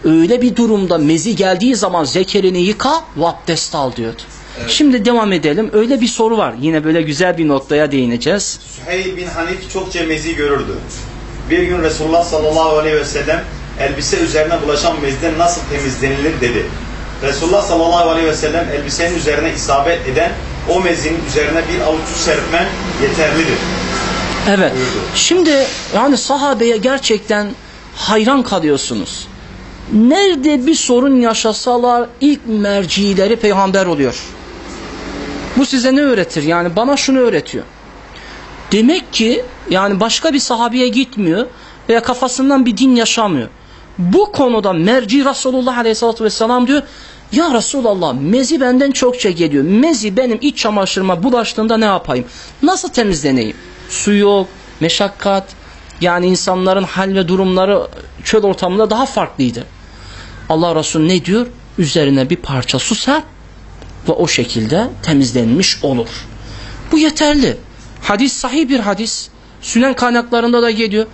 öyle bir durumda mezi geldiği zaman zekerini yıka ve abdest al diyordu. Şimdi devam edelim. Öyle bir soru var. Yine böyle güzel bir noktaya değineceğiz. Süheyl bin Hanif çokça mezi görürdü. Bir gün Resulullah sallallahu aleyhi ve sellem elbise üzerine bulaşan meziden nasıl temizlenilir dedi. Resulullah sallallahu aleyhi ve sellem elbisenin üzerine isabet eden o mezinin üzerine bir avuç serpmen yeterlidir. Evet. Buyurdu. Şimdi yani sahabeye gerçekten hayran kalıyorsunuz. Nerede bir sorun yaşasalar ilk mercileri peygamber oluyor. Bu size ne öğretir? Yani bana şunu öğretiyor. Demek ki yani başka bir sahabeye gitmiyor veya kafasından bir din yaşamıyor. Bu konuda merci Resulullah Aleyhisselatü Vesselam diyor ya Resulallah mezi benden çokça geliyor. Mezi benim iç çamaşırıma bulaştığında ne yapayım? Nasıl temizleneyim? Su yok, meşakkat. Yani insanların hal ve durumları çöl ortamında daha farklıydı. Allah Resulü ne diyor? Üzerine bir parça su serp ve o şekilde temizlenmiş olur. Bu yeterli. Hadis sahih bir hadis. Sünen kaynaklarında da geliyor.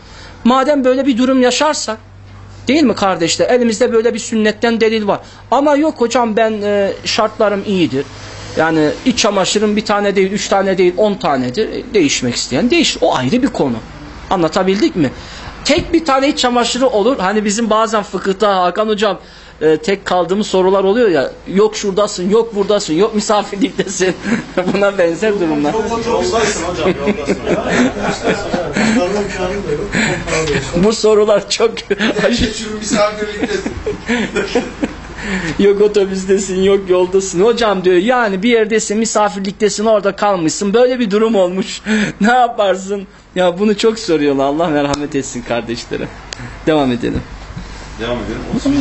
Madem böyle bir durum yaşarsak değil mi kardeşler? Elimizde böyle bir sünnetten delil var. Ama yok hocam ben e, şartlarım iyidir. Yani iç çamaşırım bir tane değil, üç tane değil, on tanedir. E, değişmek isteyen değişir. O ayrı bir konu. Anlatabildik mi? Tek bir tane iç çamaşırı olur. Hani bizim bazen fıkıhta Hakan hocam e, tek kaldığımız sorular oluyor ya. Yok şuradasın, yok buradasın, yok misafirliktesin. Buna benzer durumlar. Yoldasın hocam, yoldasın. Bu sorular çok misafirliktesin. yok otobüstesin, yok yoldasın. Hocam diyor yani bir yerdesin, misafirliktesin, orada kalmışsın. Böyle bir durum olmuş. ne yaparsın? Ya bunu çok soruyorlar. Allah merhamet etsin kardeşlere. Devam edelim. Devam edelim. 31.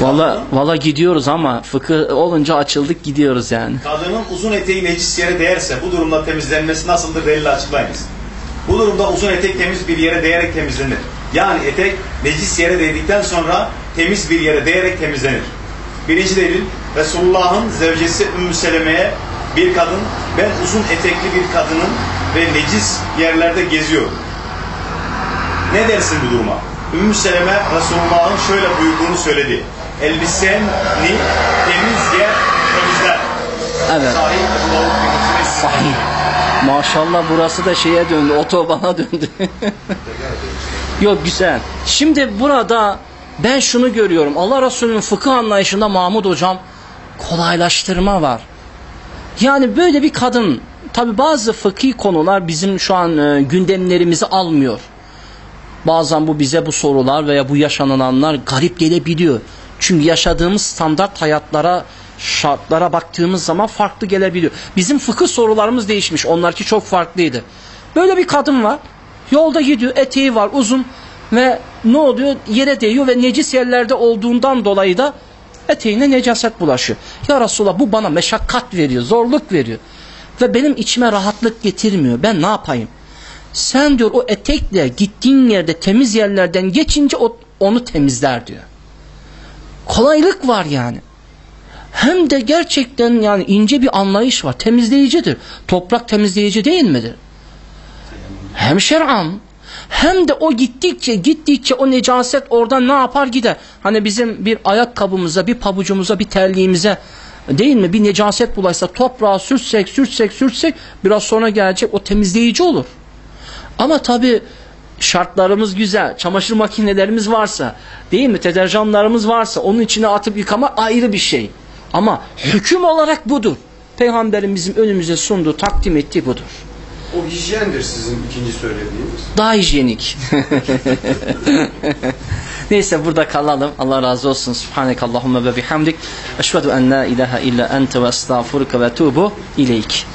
Valla valla gidiyoruz ama fıkıh olunca açıldık gidiyoruz yani. Kadının uzun eteği necis yere değerse bu durumda temizlenmesi nasıldır delille açıklayınız. Bu durumda uzun etek temiz bir yere değerek temizlenir. Yani etek necis yere değdikten sonra temiz bir yere değerek temizlenir. Birinci delil Resulullah'ın zevcesi Ümmü Seleme'ye bir kadın ben uzun etekli bir kadının ve necis yerlerde geziyorum. Ne dersin bu duruma? Ümmü Seleme Resulullah'ın şöyle buyurduğunu söyledi. Elbiseni temizce temizler. Evet. Sahih Sahih. Maşallah burası da şeye döndü, otobana döndü. Yok güzel. Şimdi burada ben şunu görüyorum. Allah Resulü'nün fıkıh anlayışında Mahmud Hocam kolaylaştırma var. Yani böyle bir kadın, tabi bazı fıkhi konular bizim şu an e, gündemlerimizi almıyor. Bazen bu bize bu sorular veya bu yaşanılanlar garip gelebiliyor. Çünkü yaşadığımız standart hayatlara, şartlara baktığımız zaman farklı gelebiliyor. Bizim fıkıh sorularımız değişmiş. Onlarki çok farklıydı. Böyle bir kadın var. Yolda gidiyor. Eteği var uzun. Ve ne oluyor? Yere değiyor ve necis yerlerde olduğundan dolayı da eteğine necaset bulaşıyor. Ya Resulallah bu bana meşakkat veriyor, zorluk veriyor. Ve benim içime rahatlık getirmiyor. Ben ne yapayım? Sen diyor o etekle gittiğin yerde temiz yerlerden geçince onu temizler diyor. Kolaylık var yani. Hem de gerçekten yani ince bir anlayış var. Temizleyicidir. Toprak temizleyici değil midir? Hem şer'an hem de o gittikçe gittikçe o necaset oradan ne yapar gider. Hani bizim bir ayakkabımıza, bir pabucumuza, bir terliğimize değil mi bir necaset bulaşsa toprağa sürtsek, sürtsek, sürtsek biraz sonra gelecek o temizleyici olur. Ama tabi şartlarımız güzel, çamaşır makinelerimiz varsa, değil mi? Deterjanlarımız varsa onun içine atıp yıkama ayrı bir şey. Ama hüküm olarak budur. Peygamberimizin önümüze sunduğu, takdim ettiği budur. O hijyendir sizin ikinci söylediğiniz. Daha hijyenik. Neyse burada kalalım. Allah razı olsun. Subhanekallahumma ve bihamdik. Eşhedü en la ilahe illa ente ve estağfuruke ve tubu ileyk.